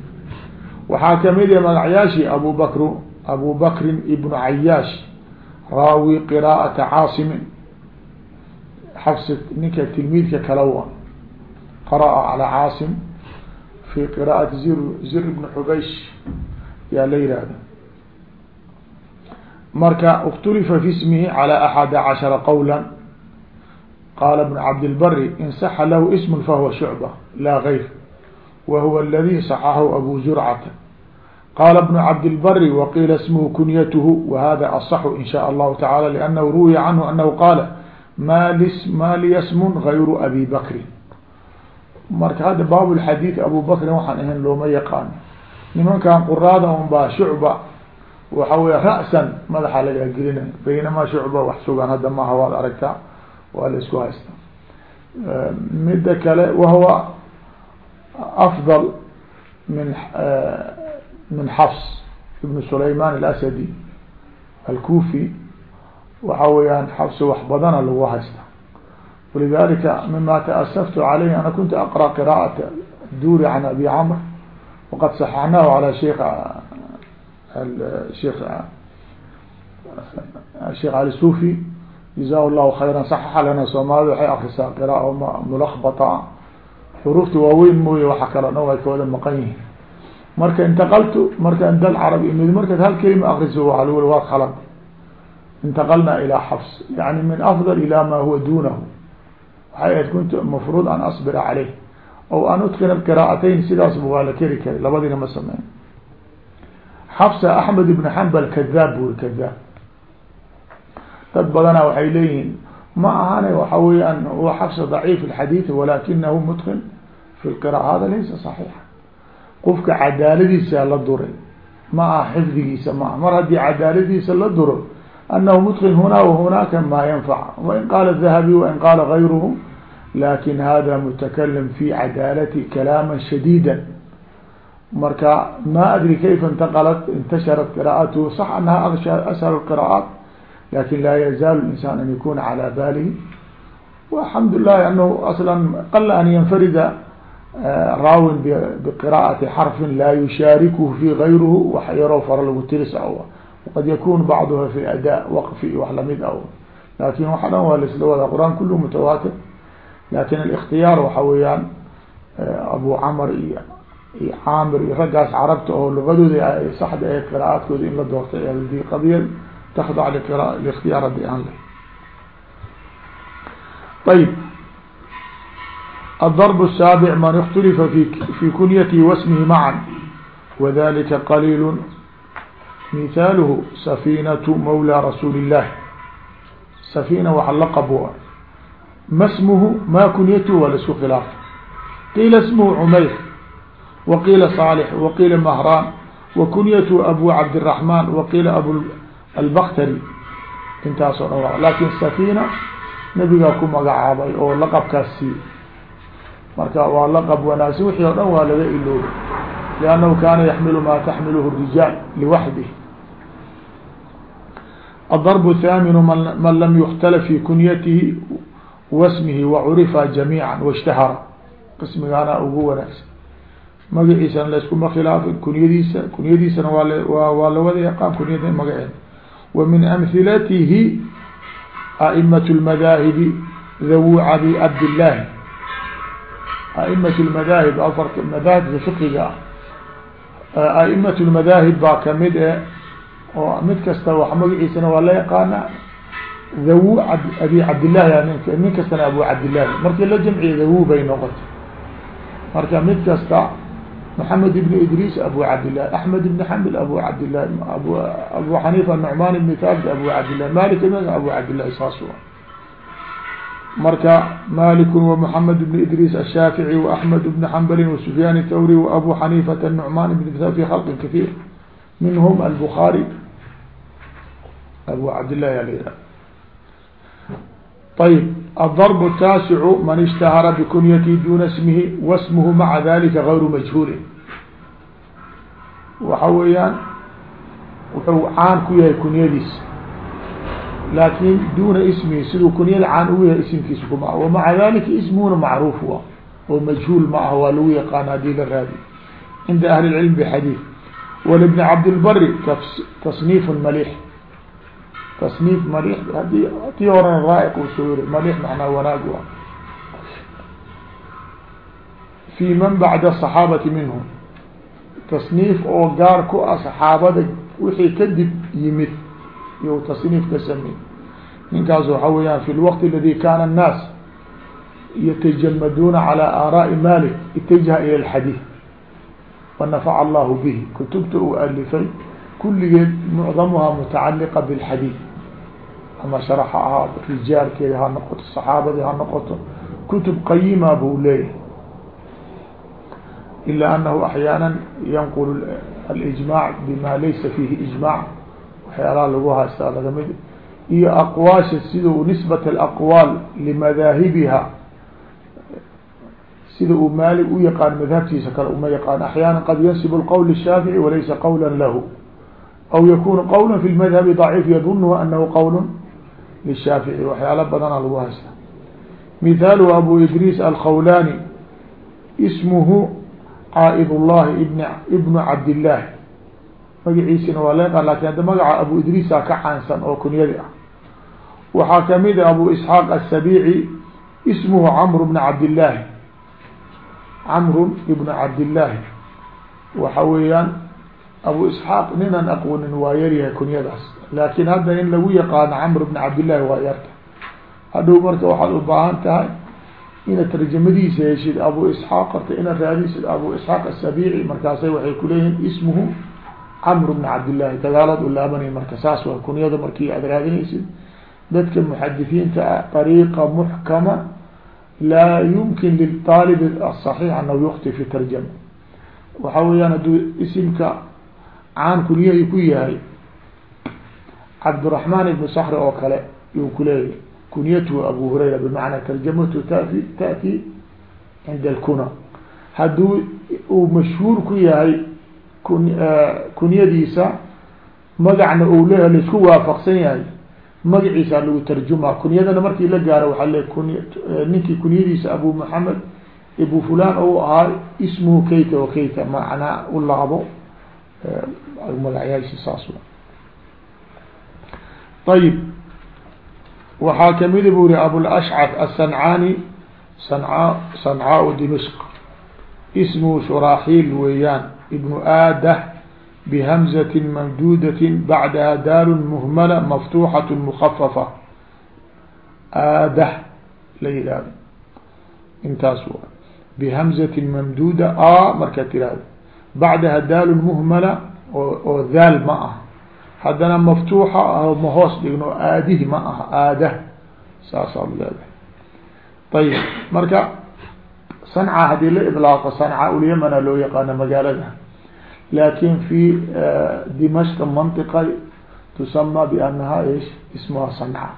Waxaa ka mid yahay magacyaashii abu bakru abu bakrin ibnu cayaash raawi qiraa'ata caasimin xabsi ninka tilmiidka kalawa qara'a calaa caasim fi qiraa'ati zir zir ibn xubaysh yaa la yihahda marka اktulifa fi ismihi calى axada cashara qowla qaala bn cabdilbari in saxa lahu ism fahuwa shucba laa gayr wa huwa aladi صaxaxu abu zurcata qaala bnu cabdilbari waqiila ismhu kunyatuhu wahada aصxu in shaء allahu taعala lأnnahu ruwiya canhu anahu qaala ma ma liya smun gayru abi bakrin marka hadda baab lxadiid abu bakrin waxaan ahayn looma yaqaano nimankan quraada un baa shucba waxa wey ra'san madaxa lagaa gelinay baynamaa shucba wax sugan hadda maaha waad aragtaa waa la isku haysta mida kale wahuwa afdal min min xafs ibn sulayman alasadi. Alkufi waxa weeyaan xafs wax badana lagu haysta. Walidalika mima taasaftu calayh ana kuntu aqra qira'at duri can abi camr waqad saxaxnahu calى sheik sheikh sheekh ali sufi jaza llahu khayra saxaxa lana soomaalida waxay akrisaa qira'a mulakbata xuruufta waaweyn mooye waxa kalo dhan way ka wada maqan yihiin marka intaqaltu marka inta alcarabi imid markaad hal kelima akriso waa lagu waa khalad. Intaqalna ilaa xafs yani min afdal ila ma huwa dunahu waxay ahayd kuntu mafruud an asbira caleyh aw an udkina qiraa'atayn sidaasba waa la keri kari labadina ma sameyn. Xafsa axmed ibn xambal kadaab buri kadaab dad badana waxay leeyihiin ma ahane waxa weeyaan xafsa daciif alxadiid walakinahu mutqin fi lqira hada laysa saxiixa qofka cadaaladiisa la duray ma aha xifdigiisa ma mar haddii cadaaladiisa la duro anahu mutqin hunaa wa hunaaka maa yanfac wain qaala dahabi wain qaala gayruhu laakiin hada mutakalim fi cadaalati kalaama shadiida marka ma adri kayfa intaqalat intasharat qira'atuhu sax anaha ashhar qira'aat laakiin laa yazaalu insaan an yakuna calى balihi alxamdu lilahi anahu asla qala an yanfarida raawin bqira'ati xarfin laa yushaarikuhu fi gayruhu wax yaroo fara lagu tiris a qad yakun bacduha fi ada waqfi i wax la mid a laakin waxa dhan waa laisla wadaa qur'aan kullu mutawaatir laakin alikhtiyaar waxa weeyaan abu camr iyo iyo caamir iyo raggaas carabta oo lugadooda saxda ee qiraa'aadkooda in la doortay haddii qadiya takhdac likhtiyaar haddii aan leh ayb الضرب السابع من اkتلف في kunyته واسمه معا وذلika qليل مثاaله سفينة مولى رsuuل اللh سفينة wa lqب ma اسمه ma kunyته waa lasku khilaaf قيila اسمه عمyر وقيila صالح وقيila مهrان وkunyته أbو عبدالرحمن وقيila أbو البktري intaasoo dhan lakin سفينة nabigaa ku magacaabay oo lqبkaas siiy marka waa laqab wanaagsan wixii o dhan waa laga iloobay. Liannahu kaana yaxmilu maa taxmiluhu rijaal liwaxdih adarbu thaminu man lam yuktala fi kunyatihi wasmihi wacurifa jamiica washtahara qismigaana ugu wanaagsan. Magaciisana layskuma khilaafin kunyadiisa kunyadiisana waa waa la wada yaqaan kunyada magaceeda wa min amhilatihi a'imat lmadaahibi dhawu abi cabdillaahi a'imat lmadaahib afarka madaahibka fiqiga ah a'imat lmadaahib baa ka mid e oo mid kasta wax magaciisana waa la yaqaana dhawu abi cabdillahi nin kastana abu cabdillahi markii la jamciya dhawu bay noqotay marka mid kasta maxamed ibn idriis abu cabdillahi axmed ibn xamil abu cabdillahi abu abu xaniifa nucmaan ibn thabit abu cabdillahi malik abu cabdillahi saas marka malik ومحamed بن idrيس الshاafiعي وأحmed بن حmbl وسfyاn الthwrي وأbو xنيفة النعman بن في خلq kaثيr minhm الbخarي abu cabdالlahi al طيب الضرب التاaسع man اشتهر بkunytي duna اسmه واسmه mعa ذlika غayr majهuل waxa weeyaan wuxuu caan ku yahay kunyadiis laakin duna ismihi siduu kunyada caan ugu yahay isimkiisa kuma ah wamaca dalika ismuhuna macruuf wa oo majhuul ma ah waa lagu yaqaana haddii la raadi. Cinda ahli lcilm bxadiid walibni cabdilbari tasniif malix tasniif malix haddii tii horena raa'iq uu soo yiri malix macnaa wanaag wa fi man bacda صaxaabati minhum. Tasniif oo gaar ku ah saxaabada wixii kadib yimid iyo tasniif ka sameey ninkaas waxa weeyaan fi lwaqti aladi kana annaas yatajamaduna calى aaraai malik itajaha ila اlxadiid wanafaca allahu bihi. Kutubta uu alifay kulligeed mucdamuhaa mutacaliqa bilxadiid ama sharax ha ahaato rijaalkeeda ha noqoto saxaabadii ha noqoto kutub qayima buu leeyahay. Ila anahu axyaana yanqul alijmac bima laysa fiihi ijmac waxyaalaha lagu haystaa laga mid iyo aqwaasha sida u nisbat alaqwaal limadaahibiha sida uu maalik u yaqaan madhabtiisa kale uma yaqaan. Axyaana qad yansibu lqowl lishaafici walaysa qawla lahu. Aw yakunu qawla fi lmadhabi daciif yadunhu anahu qawl lishaafici. Waxyaala badana lagu haystaa. Mithaalu abu idriis alkhawlani ismuhu caaid ibn ibnu cabdillaahi magaciisina waa leeqa laakiin hadda magaca abu idriisa ka caansan oo kunyadi ah. Waxaa ka mid a abu isxaaq asabici ismuhu camru bna cabdillaahi. Camru ibnu cabdillaahi. Waxa weeyaan abu isxaaq ninaan aqoonin waa yaryahay kunyadaas. Laakin hadda in lagu yaqaano camr bna cabdillahi waa yarta. Hadhow marka waxaad u baahan tahay inaad tarjamadiisa heshid abu isxaaq horta inaad raadisid abu isxaaq asabici markaasay waxay kuleeyihiin ismuhu camr bn cabdillahi dagaalaad u laabanay marka saas waa kunyada markii aad raadinaysid dadka muxadiثiinta ah ariiqa muxkama laa yumkin liطaalib aصaxiix anhu yukti fi tarjama waxa weeyaan hadduu isimka caan kunyahi ku yahay cabdiraحmaan ibn sakri oo kale yuu kuleeyahy kunyatuhu abu hurayra bimacnaa tarjamatu tati taأti cinda اlkuna hadduu uu mashhuur ku yahay kun kunyadiisa magacna uu leeyahay la isku waafaqsan yahay magaciisa lagu tarjuma. Kunyadana markii la gaaro waxaa le ninkii kunyadiisa abu maxamed ibu fulan ou ahaa ismuhu kayta wa kayta macnaa u laabo magacyaasha saas ayib waxaa kamida bu ri abulashcaf aلsancaani sanca sancaau dimashq. Ismuhu shuraaxiil weeyaan ibnu aadah bihamzati mamduudati bacdaha daarun muhmala maftuuxatun mukafafa aadah la yidhahdo intaas waa bihamzati mamduuda a markaad tirahdo bacdaha daalun muhmala oo daal ma aha haddana maftuuxa ah ma hoos dhigno aadihi ma aha aadah saasaa leedahay ayib marka sanca haddii la ilaaqo sanca ulyamanaa loo yaqaano magaalada laakiin fi dimashq manطiqa tusama banaha ish ismuha sanca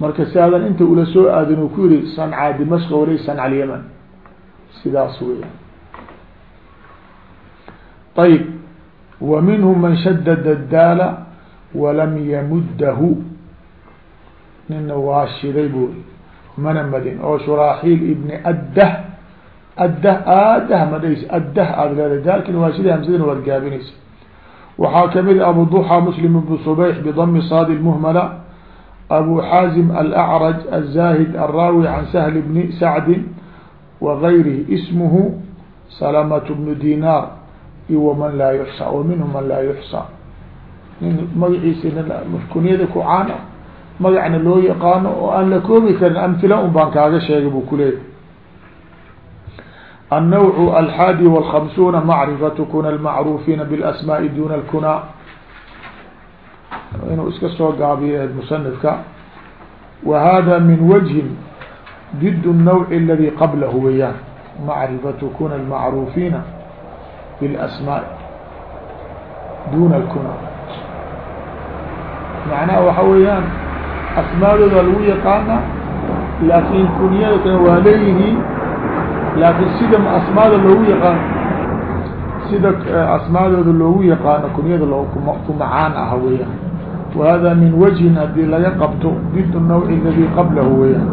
marka si adan inta ula soo aadin u ku yihi sanca dimashq walay sanca alyaman sidaas weya ayb minhum man shadada daala walam yamudahu nina waa shiday bu mana madin oo shuraaxiil ibni addah addah aadah madhays addah aada leedahay. Daalkin waa shida hamsadina waad gaabinaysa waxaa ka mid abu duxa muslim ibnu subayx bidami saadi lmuhmala abu xaazim alacraj azahid alraawi can sahl bni sacdin wagayrihi ismuhu salamatu bnu dinaar. Iyo waman laa yuxsa wa minhu man laa yuxsa nin magaciisa kunyada ku caan ah magacna loo yaqaano oo aan la koobi karin amhila un baan kaaga sheegay buu kuleeyahy النوع الحاadي والخمسون معرفة kuna المعروفiina بالأسmاء duna الكuنا inuu iska soo gaabiyo مصنفka وhذا min وجه ضد النوع الذي qبلh weyaan معرفة kuna المعروفiina بالأسmاء duna الكuنا معنaha waxa weeyaan asmaadooda lagu yaqaana laakin kunyada waa leeyihiin laakiin sida asmaada loogu yaqaan sida eh, asmaadooda loogu yaqaano kunyada kumacaan ah weyaan wahada min wajhin haddii laga qabto did nawci ladii qablahu weyaan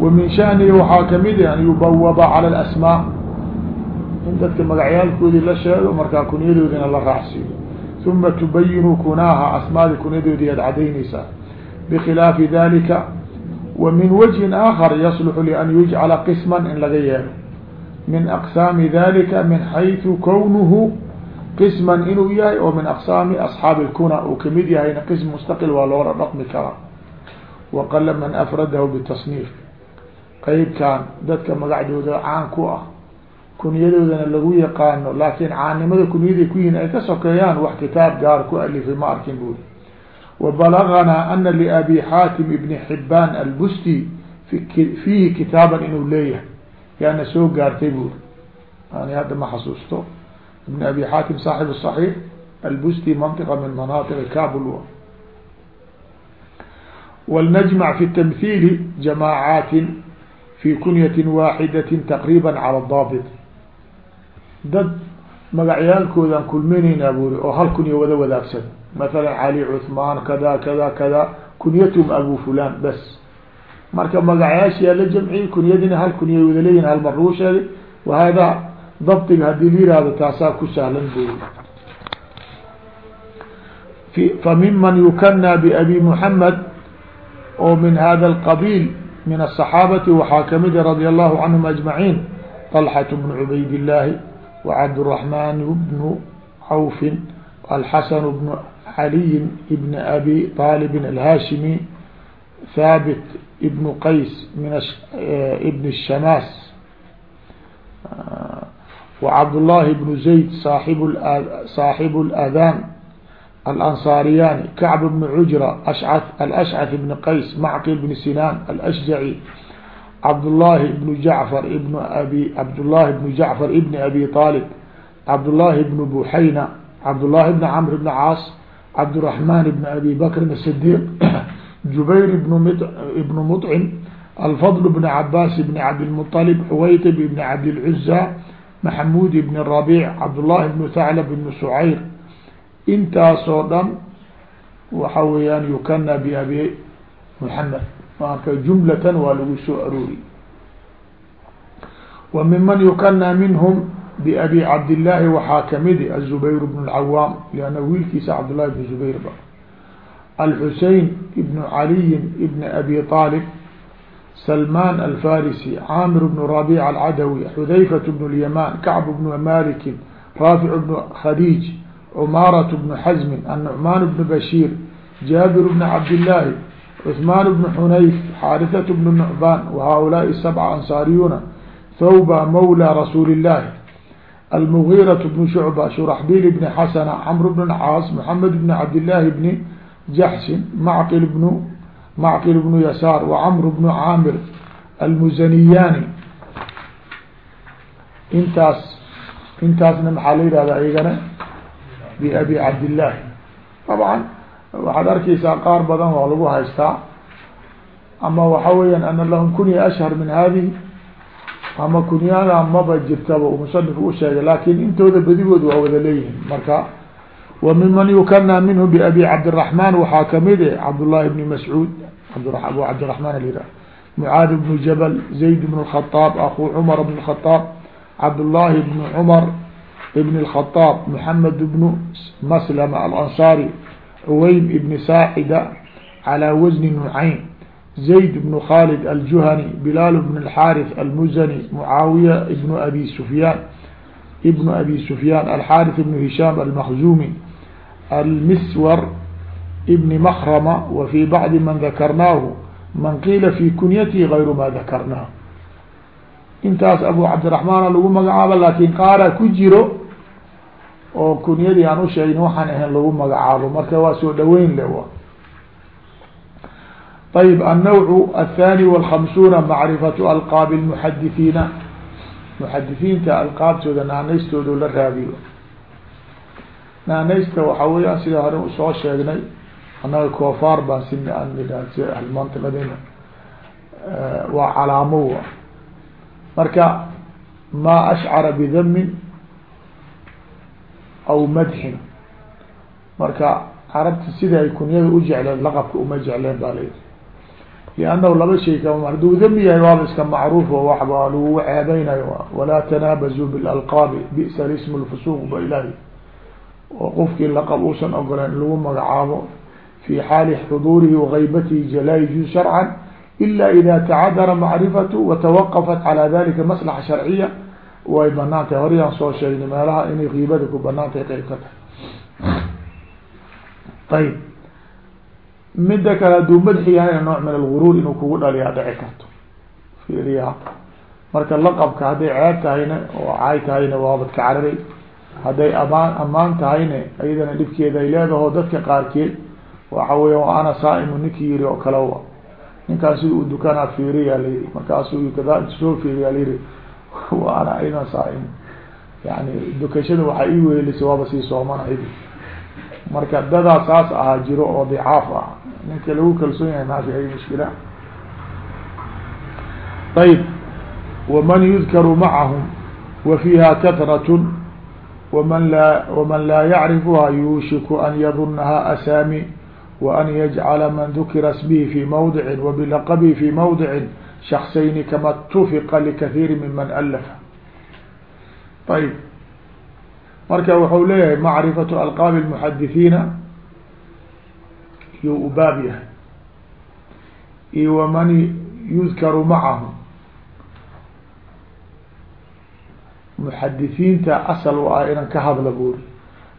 wa min shanihi waxaa ka mid ah an yubawaba cala alasmaa in dadka magacyaalkoodii la sheego markaa kunyadoodina la raacsiiyo uma tubayinu kunaaha asmaada kunyadoodii aad cadaynaysaa bkhilaafi dalika wa min wajhin aakhar yaslux lian yujcala qisma in laga yeelo min aqsaami dalika min xayثu kownuhu qisman inuu yahay oo min aqsaami asxaabi اlkuna uu ka mid yahayna qism mustaqil waa loola dhaqmi karaa. Waqala man afradahu bitasniif. Qeybkan dadka magacdooda caan ku ah kunyadoodana lagu yaqaano laakiin caannimada kunyaday ku yihiin ay ka sokeeyaan wax kitaab gaar ku ah alifay ma arkin buuri. Wabalaganaa ana liabi xaatim ibni xibaan albusti fiihi kitaaban inuu leeyahay yaana soo gaartay buri ani hadda ma xasuusto بن أbي xاaتم صاaحب الصحيح الbstي منطقة min مناطق kabl ولنجمع في التمثيل جماعات في كنية واحدة تقريبا على الضابط dad magacyaalkoodan kulminaynaa buri oo hal kunya wada wadaagsan مثلا علي عثمان kda kda kda kunyathm abu fulan bs marka magacayaasha yaa la jamciyey kunyadina hal kunyay wadaleeyihin hal mar lagu sheegay wahaadaa dabdiga haddii la yihahdo taasaa ku sahlan buy famiman yukanaa biabi muxamed oo min hada alqabiil min asaxaabati waxaa kamida radia allahu canhum ajmaciin طalxatu bnu cubayd illaahi wacabdiraxmaan bnu cawfin alxasanu bnu caliyin ibn abi aalibin alhaashimi haabit بن قيس من بن الشماس وعبد الله بن زيد صاحب صاحب الأذان الأنصارياني كعب بن عجرة أشعث الأشعث بن قيس معقل بن سنان الأشجعي عبد الله بن جعفر بن أبي عبد الله بن جعفر بن أبي طالب عبد الله بن بحينة عبد الله بن عمرو [CLEARS THROAT] بن عاص عبد الرحمن بن أبي بكر الصديق jubayr ibn mطcim alfضل bn cabaas bn cabdilmuطalib xuwaytib ibn cabdilcuza maxamuud ibn rabic cabdullahi bn thaclab ibn sucayr intaasoo dhan waxa weeyaan yukana biabi muxamed marka jumlatan waa lagu soo aroori wa miman yukana minhm babi cabdillaahi waxaa kamidi azubayr bn اlcawaam lianna wiilkiisa cabdullahi bn zubayr ba alxusein ibn caliyin ibn abi طaalib salman alfarisi caamir bn rabic alcadawi xudayfat bn اlyaman kacb bn maliki raafic bn khadiij cumaarat bn xazmin annucmaan bn bashiir jaabir bn cabdillaahi cثmaan bn xunayf xaariثat bn nucbaan wahaulaai sabca ansaariyuuna thawba mawlى rasuuli اllahi المغيرة بن شعبة شرحبيل بن حسن عمرو بن العاص محمد بن عبد الله jaxsin macqil bnu macqil bnu yasaar wacamr bnu caamir almuzaniyaani intaas intaasna maxaa la yihahda iyagana biabi cabdillaahi dabcan waxaad arkeysaa qaar badan waa lagu haystaa. Ama waxa weeyaan ana lahum kunya ashhar min hadihi ama kunyada maba jirtaba uu musanifku usheegay laakin intooda badigooda waa wada marka wa miman yukana minhu babi cabdالرaحman waxaa kamid e cabdالlahi bn mascuud abu cabdiرaحman alira mعaad bn jabl zayd bn الخطاab aku cmar bn الخطاab cabdالlahi bn cmar bn الخطاab mحamed bn maslm alanصarي cuwaym bn saacida calى wasni nucayn زayd بن khالد الجuhني بlال بن الحاrث المزني معاaوية بن أbي سفyاn بن أbي سفyاn الحاrث بن هiشhام المخزومي المسور بن مخرمة وفي bعض mن ذkrnاه mن قيla في kuنyتhi غayr ma ذkrnاه intaas أbو cabdiرحمaن lagu magacaabo lakin qaara ku jiro oo kunyadii aan usheegn waxaan ahayn lagu magacaabo marka waa soo dhaweyn le طيب النوع الثاني والخمسون معرفة ألقاab المحdثiina محadiثiinta alqaabtooda naanaystooda la raadiyo naanaysta waxaa weya sida hore u soo sheegnay annaga koofaar baan si mantiqadina waa calaamo marka ma ashcara bdmin aw madxin marka carabta sida ay kunyada u jecleen laqabka uma jecleen baa layihi لأnnahu laba shay kama haduu dmi yahay waaba iska macruuf waba lagugu ceebeynayo walaa tanaabazuu bilalqaabi bi'sa lism lfusuq ba ilahi oo qofkii laqab uusan ogoleen in lagu magacaabo fi xaali xuduurihi wagaybatihi jalaa-izu sharcan ila ida tacadara macrifatu watawaqafat calaa dalika maslaxa sharciya. Way bannaan tahay horyaan soo sheegnay meelaha inay kiibada ku bannaan tahay qeyb ka tahay. Ayb midda kale hadduu madxi yahayna nooc min alguruur inuu kugu dhaliyaa dhici karto. Marka laqabka hadday ceeb tahayna oo caay tahayna hadday amaan amaan tahayna iyadana dhibkeeda ay leedaho dadka qaarkeed waxa weya wa ana saaimu ninkii yiri oo kale wa. Ninkaas sida uu dukanaa fiiriyaa layiri markaasuu kada soo fiiriyaa layiri [LAUGHS] wa ana aydan saaim yani dukashada waxaa ii weelisay waaba sii soomanay marka dadaa saas ahaa jiro oo dicaaf ah. Ninka lagu kalsoon yahay maa fi ay mushkila ayb waman yudkaru macahum wa fiiha katrat waman laa waman laa yacrifuha yuushiku an yadunaha asaami wa an yajcala man dukira sbihi fi mawdicin wa bilaqabihi fi mawdicin shaksayni kama tufiqa likathiiri miman alafa ayb marka wuxuu leeyahay macrifatu alqaabi اlmuxadithiina iyuu u baab yahay iyo waman yudkaru macahum muxadithiinta asal u ah inan ka hadla buuri.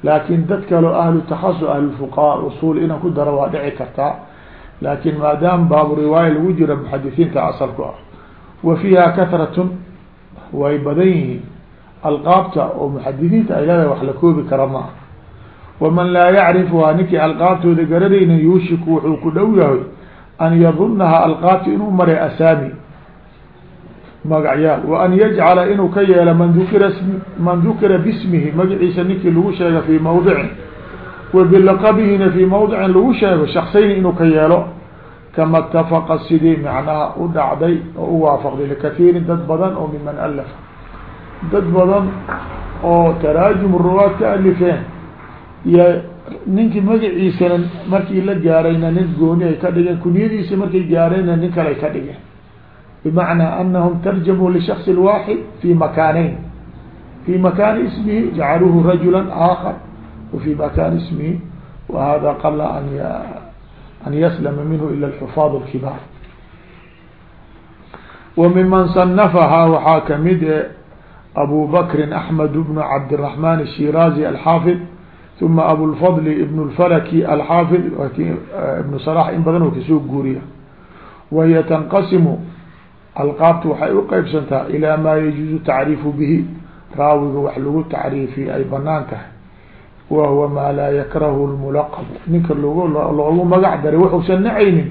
Laakin dad kaleo ahlu takhasus ahlulfuqaha usul inan ku daro waa dhici kartaa laakin maadaama baabu riwaaya lagu jira muxadithiinta asal ku ah wa fiiha kahratun way badan yihiin. Alqaabta oo muxadithiinta ay wax la koobi kara maaha waman laa yacrifuhaa ninkii alqaabtooda garanaynin yuushiku wuxuu ku dhow yahay an yadunaha alqaabta inuu maray asaami magacyaal wa an yajcala inuu ka yeelo man dukira man dukira bismihi magaciisa ninkii lagu sheego fii mawdicin. Wa bilaqabihina fii mawdicin lagu sheego shaksayni inuu ka yeelo. Kama اtafaqa sidii macnaha u dhacday oo u waafaqday likathiirin dad badan oo miman alafa dad badan oo taraajum ruwaad ka alifeen iyo ninkii magaciisana markii la gaarayna nin gooni ay ka dhigeen kunyadiisi markay gaarayna nin kale ay ka dhigeen bmacnaa anahum tarjamuu lishaks waaxid fi makaaneyn fi makaani ismihi jacaluuhu rajula aakar wa fi makaani ismihi wa hada qala an yaslama minhu ila xufaad اkibaar wa miman صanafahaa waxaa kamid e abu bakri axmed bnu cabdالرaحman الshiraazi alxaafid uma abulfadl ibn اlfalki alxaafid ibnu صlax in badan oo kasoo guuriya wahiy tanqasimu alqaabtu waxay u qeybsantaa ilaa maa yajuuzu tacriifu bihi raawiga wax lagu tacriifiyo ay bannaan tahay. Wa huwa maa laa yakrahu lmulaqabu ninka log loogu magac daray wuxuusan nacaynin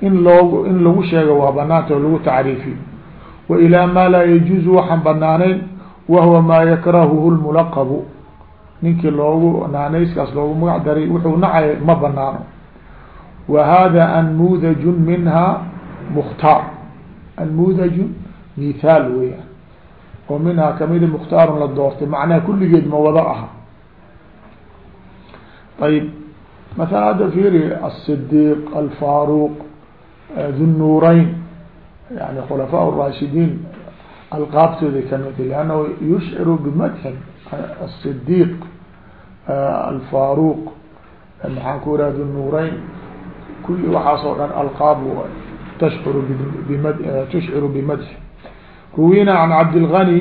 in loog in lagu sheego waa banaanta oo lagu tacriifiyo. Wa ilaa maa laa yajuuzu waxaan banaanayn wa huwa maa yakrahuhu lmulaqabu ninkii loogu naanayskaas loogu magac daray wuxuu nacay ma banaano wa hada anmudajun minha mukhtaar anmudaju mithaal weya. oo minhaa kamida mukhtaarun la doortay. Macnaha kulligeed ma wada aha. Ayb maala hadda fiiri asidiiq alfaaruq eh, dunuurayn yani khulafaa raashidiin alqaabtooda ka mid lannahu yushciru bimadhin asidiiq eh, alfaaruq maxaan ku iraha dunuurayn kulli waxaas dhan alqaab tshcr tushcir bmadx ruwina can cabdالغني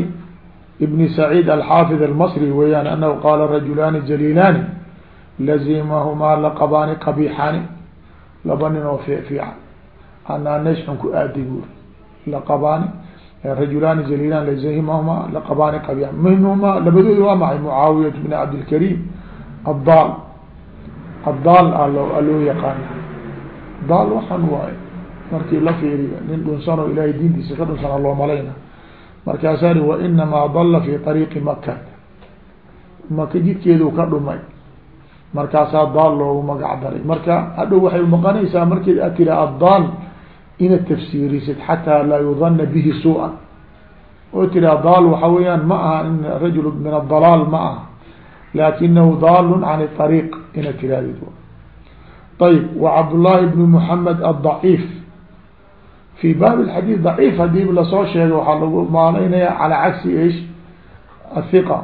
بn سعيid alxaafظ الmصrي weyaan anahu qaala rajulaani jaliilaani lazimahumaa laqabaani qabixaani laba nin oo fiican anaa neshxun ku aadi buuri laqabaani rajulaani jaliilaan lazimahumaa laqabaani qabixan minhumaa labadooda waa maxay mucaawiyat bn cabdilkarim addaal addaal aloo yaqaana daal waxaan waaye markii la fiiriyo nin dhunsanoo ilaahay diintiisa ka dhunsana loo malayna. Markaasaa ri wainamaa dalla fi ariiqi maka maka jidkeedu ka dhumay. Markaasaa daal loogu magac daray. Marka hadhow waxay maqanaysaa markeed aad tira addaal inaad tafsiirisid xataa laa yudana bihi suu-an oo tiraa daal waxa weeyaan ma aha in rajul min adalaal ma aha laakinahu daalun can ariiq inaad tirahdid ayb wa cabdullaahi bnu muxamed addaciif fi baab اxadiid daciif haddii la soo sheegay waxaa lagu maalaynaya calaa cagsi ish ahiqa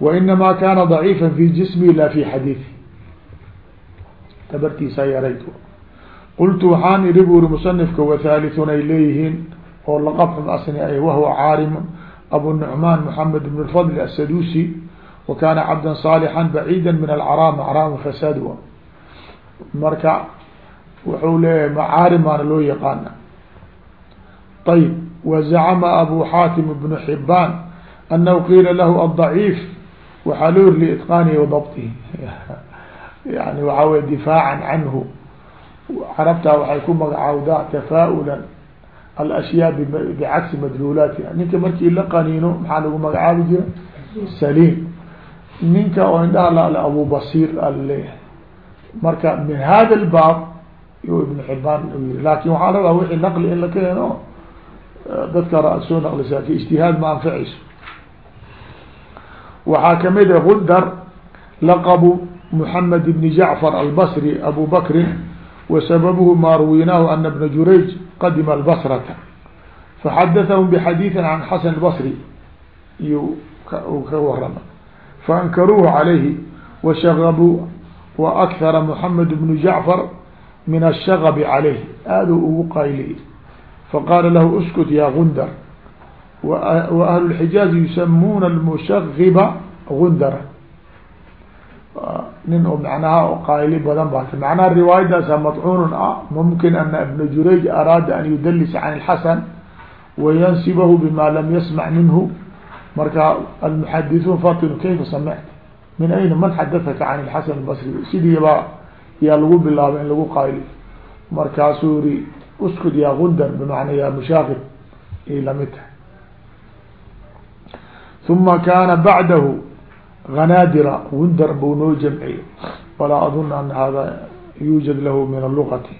wa inamaa kaana daciifa fi jismihi la fi xadiidi tabartiisa yarayd qultu waxaan idhi bu uri musanifka wathaalithun ay leeyihiin oo laqab xum asnia wahuwa caarimun abu nucmaan moxamed bn lfadl asadusi wa kaana cabda saalixan baciida min alcaraam acraam fasaad marka wuxuu leeyahay macaarim baana loo yaqaana ayb wazacama abu xaatim bnu xibaan anahu qiila lahu adضaciif waxaa loo ri liitqaanihi wadabtihi yani waxaa wey difaacan canhu carabtaa waxay ku magacaawdaa tafaa-ulan alashyaa bicagsi madluulaatiha ninka markii la qaniino maxaa lagu magacaabi jira saliim ninka oo indhaha lale abu basiir alaleeyahay marka min hada lbaab yo ibnu xibaan yiri laakin waxaa rabaa wixii naqli in la keeno dadka soo naqlisa ki ijtihaad ma anficayso waxaa kamid a gundar laqbu محamed بn jacfar albصri abu bakri وsababhu ma ruwinaahu ana bna jurayj qadima albصrata faxadaثahum bxadiiثi can xasan الbصri iyo ka warama faankaruuhu عalayhi washagabuu waأkhara محamed bnu jacfar min الshagb عalayh aad ugu qayli faqaala lahu uskut ya gundar wa ahlu lxijaaz yusamuuna almushagiba gundara nin oo macnaha qaayli badan baa macnaha riwaayadaasa madcuunun ah mumkin ana ibna jurayj araada an yudalisa can ilxasan wayansibahu bima lam yasmac minhu marka almuxadithuun fatinu kayfa samicta min ayna man xadathaka can ilxasan albasri sidiiba yaa lagu bilaabay in lagu qayli markaasuu yiri uskud yaa gundar bimacnaa yaa mushaaqib ay la mid tahay uma kaana bacdahu hanaadira gundar buu noo jamciyey walaa adun an hada yuujad lahu min aluqati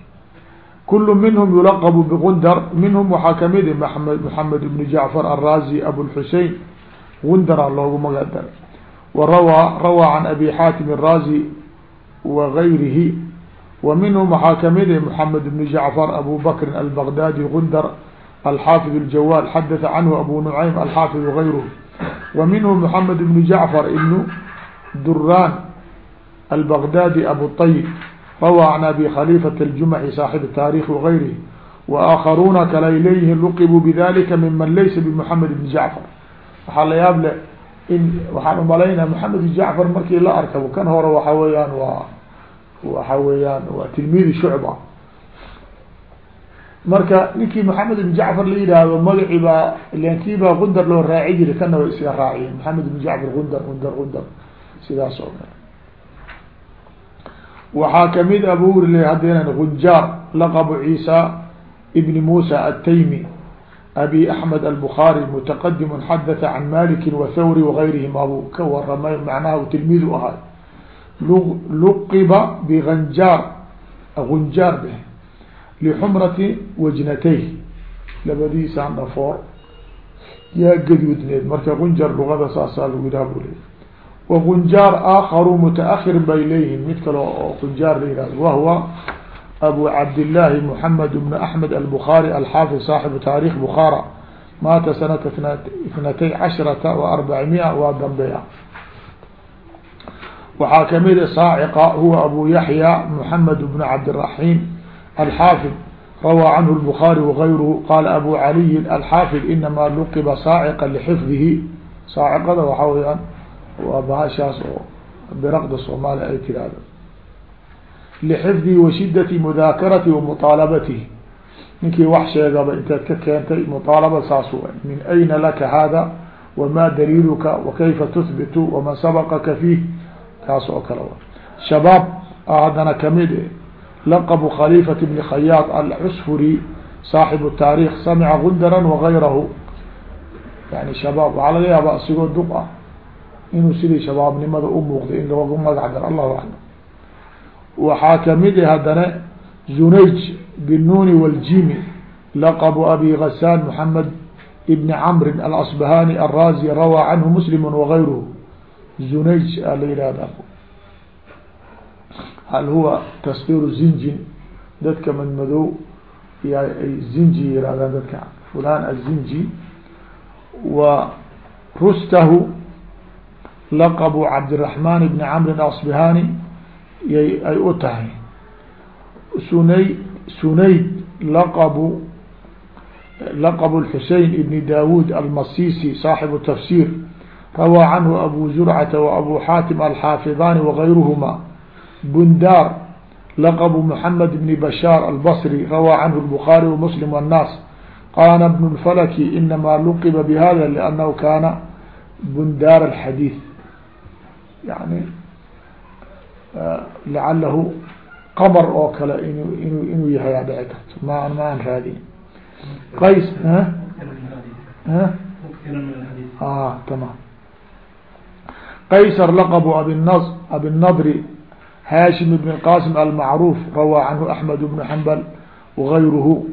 kul minhm yulaqbu bgundar minhm waxaa ka mid md mxamed bn jacfar arazi abulxusein gundaraa loogu magac daray warawa rawaa can abi xaatim arazi wa gayrihi wa minhm waxaa kamid mحamed بn jacfar abu bakri albغdadi gundar alxaafid الjawal xadaثa canhu abu nuعaym alxaafid غayruh wa minhu mحamed بn jacfar ibn duraan albغdadi abu طayb rawى can abi khaliifat اljumxi saaxib taarikh wغayrih waakharuuna kale ay leeyihiin luqibuu bidalika miman laysa bmحamed bn jacfar waxaa la yaab le in waxaan umalaynaya mحamed bn jacfar markii la arkabo kan hore waxa weeyaan waa waxa weeyaan waa tilmiidi shucba. Marka ninkii mحamed bn jacfar la yidhaahdo magacii baa ilan kii baa gundar loo raaci jiray kana way iska raaciyeen mحamed bn jacfar gundar gundar gundar. Sidaas oo kale. Waxaa ka mid a bu uri hadeenan gunjaar laqbu ciisa bni musa ataymi abi axmed albukaari mutaqadim xadatha can maliki wthawri wagayrihim abuu ka waramay macnaha u tilmiid u ahay luqiba biganjaar gunjaar be lixumrati wajnatay labadiisaan dhafoor yaa gaduudneed marka gunjar lugada saasaa lagu yidhaha bu leey wgunjaar aakaru mutaahir bay leeyihiin mid kale oo gunjaar la yihahdo wahwa abu cabdillaahi moxamed bn axmed albukaari alxaafid saaxibu taarikh bukaara maata sanata itnatay cashrata wa arbacimia waa dambeya waxaa ka mid saaciqa huwa abu yaxya moxamed bn cabdiraxiim alxaafid rawaa canhu lbukaari wagayruhu qaala abu caliyin alxaafid inamaa luqiba saaciqa lixifdihi. Saaciqada waxaa weyaan waa bahashaas oo biraqda soomaaliya ay tirahdo lixifdihi wa shidati mudaakarati wa muطaalabatihi ninkii wax sheegaba intaad ka keentay muطaalaba saas wa min ayna laka hada wama daliiluka? Wakayfa tuhbitu waman sabaqaka fiih taas oo kale shabaab a haddana ka mid e laqbu khaliifat bni khayaad alcusfuri saaxibu taarikh samica gundara wagayrahu yani shabaab waxaa laga yaaba asigoo duq ah inuu sidii shabaabnimada u muuqday in loogu magac dar allahu aclam. Waxaa ka mid ah haddana zunayj binuuni waljimi laqbu abi gasaan moxamed ibni camrin alasbahani alrazi rawaa canhu muslim wagayruhu zunayj a la yihahda hal huwa taskiru zinjin dadka madmadow ya ay zinji yirahdaan dadka fulan azinji wa rustahu laqbu cabdiraحman bni camrin asbihani yay ay u tahay sunay sunayd laqbu laqbu xusein ibni dawud almasisi saaxibu tafsir rawaa canhu abu zurcata wa abu xaatim alxaafidani wagayruhuma bundar laqbu mحamed bni bashaar albصri rawaa canhu الbخaarي وmslim والnaas qaala bn اlfalki inama luqiba bhada lأnnahu kana bundar الxadiiث yani lacalahu qamar oo kale in inu inuu yahay aa dhici karto ma ma aan raadin qays tamam qaysar laqbu abin abinadri hashim bn qasim almacruuf rawaa canhu axmed bnu xambal wagayruhu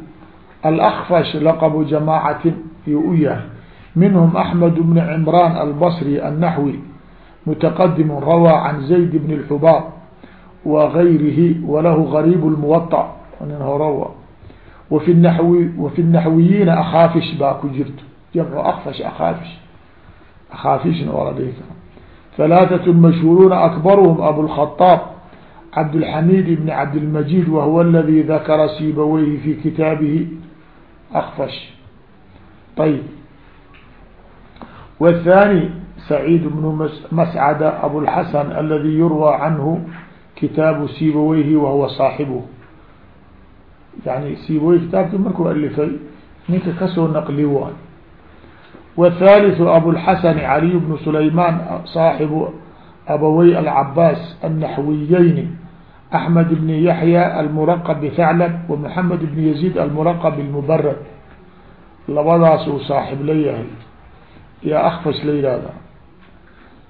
alakfash laqbu jamaacatin yuu u yahay minhm axmed bn cimraan albصri annaxwi mتqdim rawى can زayd bn الxubaab wغayrihi walahu غarيb الmuwaطع nin horow wfi nawi wafi الnaxwiyiina akaafish baa ku jirto jamcu akfash akaafish akaafishna oo la dhihi karo ثalaaثaة mashhuruuna akbarhm abوlkhaطاab cabdالxamid bn cabdالmajid whuwa اladي dakara sibaweyhi fi kitaabihi akfash ayb wالthanي سعيد بن مسعد أبو الحسن الذي يروى عنه kitaabu sibaweyhi wahuwa saaxibuh yani sibawey kitaabkii markuu alifay ninka kasoo naqli waay wthalitثu abulxasan caliy bnu sulayman saaxibu abawey alcabaas الnaxwiyeyni أحmed bn yaحyى almulaqb bthaclb ومحamed bn yazيid almulaqb bmubarad labadaas uu saaxib la yahay yaa akfash la yihahda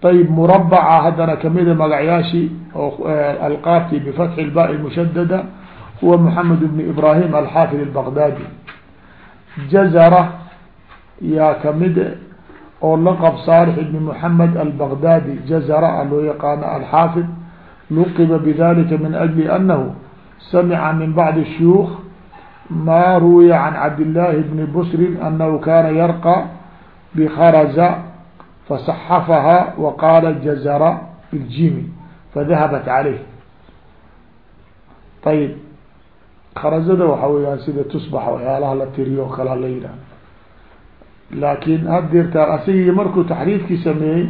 ayb murabaca haddana kamida magacyaashii oo alqaabti bifatxi lba mushadada huwa mحamed بn ibrahim alxaafid الbغdadi jazra yaa kamid oo laqb صالح بn mحamed albغdadi jazra a loo yaqaano alxaafid luqiba bdalika min أجli أnahu samca min bعض الshuyuخ ma ruwiya can cabdالlahi bni bsri anahu kana yarqى bkrza faصxafaha waqaala jazra biljimi fadahabat caleyh ayib kharazada waxa weyaan sida tusbax waxyaalaha la tiriyo o kalea la yidhah laakin hadeertaan asigii markuu taxriifkii sameeyey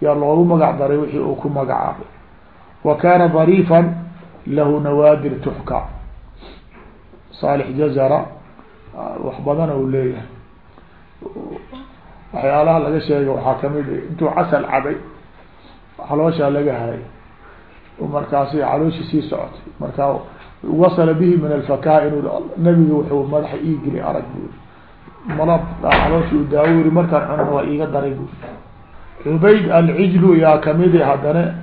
yaa loogu magac daray wixii uu ku magacaabay. Wa kaana dariifan lahu nawaadir tuxka saalix jazara wax badana uu leeyahay. Waxyaalaha laga sheega waxaa ka mid intuu casal cabay calooshaa laga hayay markaasi calooshi sii socotay. Markaa wasala bihi min alfakaa inuu nabiga wuxuu madaxa iigeli arag buuri malab calooshi u daawuri markaan cunan waa iiga daray buuri cubayd alcijlu yaa kamidi haddana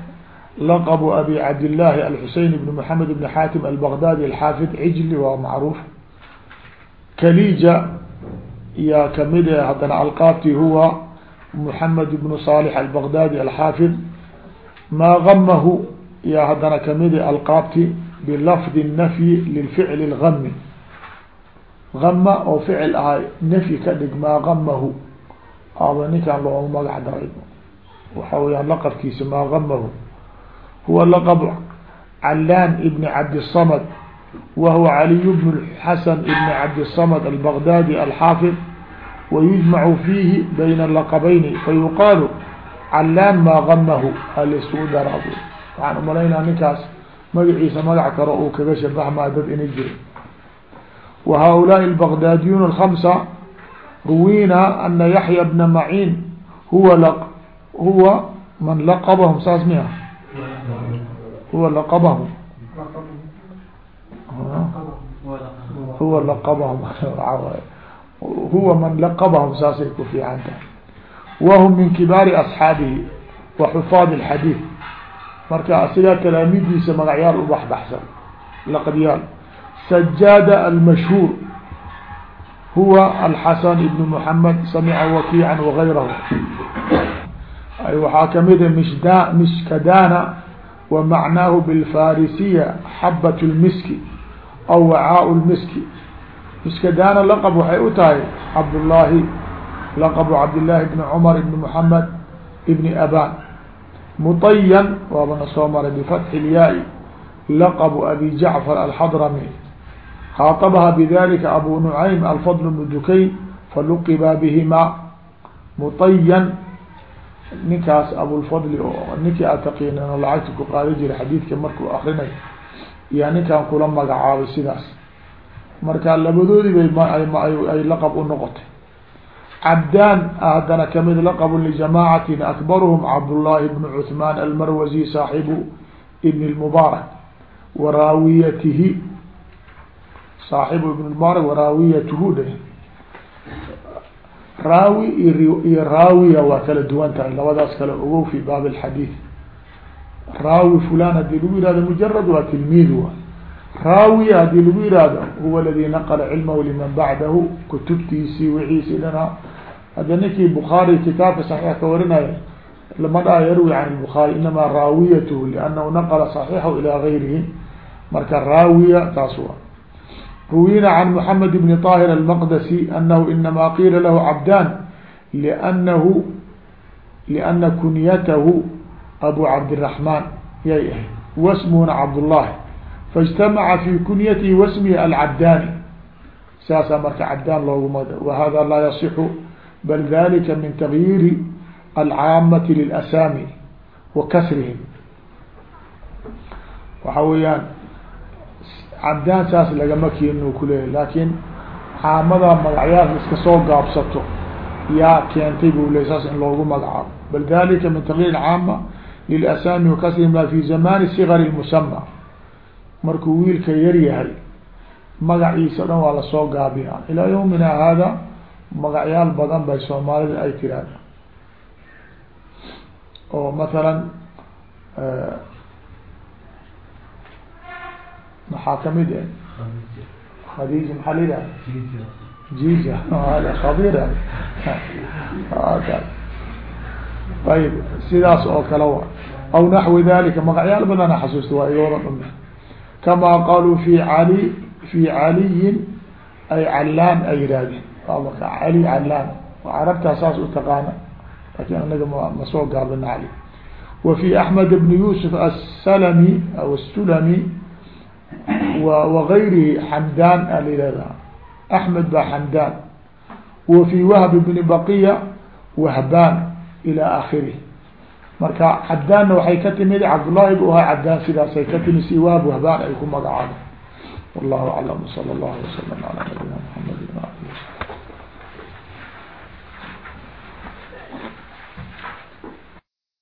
laqbu abi cabdillaahi alxusein ibn maxamed ibn xaatim albagdadi alxaafid cijli waa macruuf. Kalija yaa ka mid haddana alqaabti huwa muxamed ibnu salix albagdadi alxaafid. Maa gamahu yaa haddana ka mid alqaabti bilafdi nafyi lilficli lgami gama oo ficil ahay nafyi ka dhig maa gamahu aba ninkaan loogu magac daray. Waxa weyaan laqabkiisa maa gamahu huwa laqb calaan ibn cabdiلsamd wa huwa caliy bn xasan ibn cabdiلsamd albagdadi alxaafid wayujmacu fiihi bayna laqbayni fayuqaalu calaan maa gamahu alisugu daraab waxaan umalaynaa ninkaas magaciisa magac karo uu kaga shabahmaa dad ina jiro wa haؤulaaءi الbغdaadiyuun الخamسة ruwina ana yaحya bna macin huwa huwa man laqbhm saas mi ah huwa laqbhm huwa laqbhm huwa man [LAUGHS] laqbhm saasay ku fiican tahay wahm min kibaari أصxaabihi wa xufaad الxadiiث marka asigaa talaamidiisa magacyaal u baxbaxsan laqabyaal sajaada almashhuur huwa alxasan ibn mحamed samica wakiica wagayrahu waxaa kamida mishda mishkadana wa macnaahu bilfarisiya xabat lmiski aw wacaa lmiski mishkadana laqab waxay u tahay cabdullaahi laqbu cabdillaahi bni cumar ibni mحamed ibni aban muطayan waabana soo maray bifatxi ilyaai laqbu abi jacfar alxadrami khaaطabaha bidalika abu nucaym alfadl bnu dukayn faluqiba bihima muطayan ninkaas abulfadli oo ninkii aad taqiinin oo lacagta ku qaadi jiray xadiidka markuu akrinay yaa ninkan kula magacaabay sidaas marka labadoodii bay ay laqab u noqotay cabdaan haddana kamid laqb ljamaacatin akbarhm cabdullahi bn cuثmaan almarwazi saaxibu ibn اmubaarak waraawiyatihi saaxibu ibn mubaarak waraawiyatuhu dhe raawi iyo raawiya waa kala duwan tahay labadaas kale ogow fi baab اxadiid raawi fulan haddii lagu yihahdo mujarad waa tilmiid wa raawiya haddii lagu yihahdo huwa aladi naqla cilmahu liman bacdahu kutubtiisii wixiisi dhana hadda ninkii bukhaari kitaabka saxiix ka warinaya lama dhaha yarwi can lbukhaari inamaa raawiyatuhu liannahu naqla صaxiixahu ilaa gayrihi marka raawiya taas wa ruwina can mحamed bni طاhir almaqdasi anahu inama qiila lahu cabdan lnahu liana kunyatahu abu cabdالraحman yay ahayd wasmuhuna cabdullahi faاجtamaca fi kunyatihi wasmihi alcabdani saasaa marka cabdaan looguma wahada laa yaصixu bal dalika min تغyiiri alcaamati lilasami wa kasrihim waxa weeyaan cabdaan saas lagama keennu kuleeya laakiin caamada magacyaal iska soo gaabsato yaa keentay buu leey saas in loogu magacaabo. Bal dalika min taqliil caama lilasaami wakasri ma fi zamani sikar musama markuu wiilka yar yahay magaciisa o dhan waa la soo gaabina ilaa yawmina haada magacyaal badan bay soomaalida ay tiraan oo mathalan eh, maxaa ka mid e khadija. Maxaa la yidhaha jija khabira ayib. Sidaas oo kale wa aw naxwi dalika magacyaal badana xasuusta waa igooda dhumi kamaa qaluu fi cali fi caliyin ay callaan ay yihaahdeen marka cali callaan carabtaa saas u taqaana. Lakin anaga ma ma soo gaabina cali wa fi axmed bni yusuf asalami aw asulami wagayrihi xamdan a la yihahda axmed ba xamdan wa fi wahb bni baqiya wahban ila akhirih marka cabdaanna waxay ka timid cabdullahi bu ahaa cabdaan sidaasay ka timid si wahb wahbaan ay ku magacaabo wallahu aclam wasalam ala nabiyina maxamedi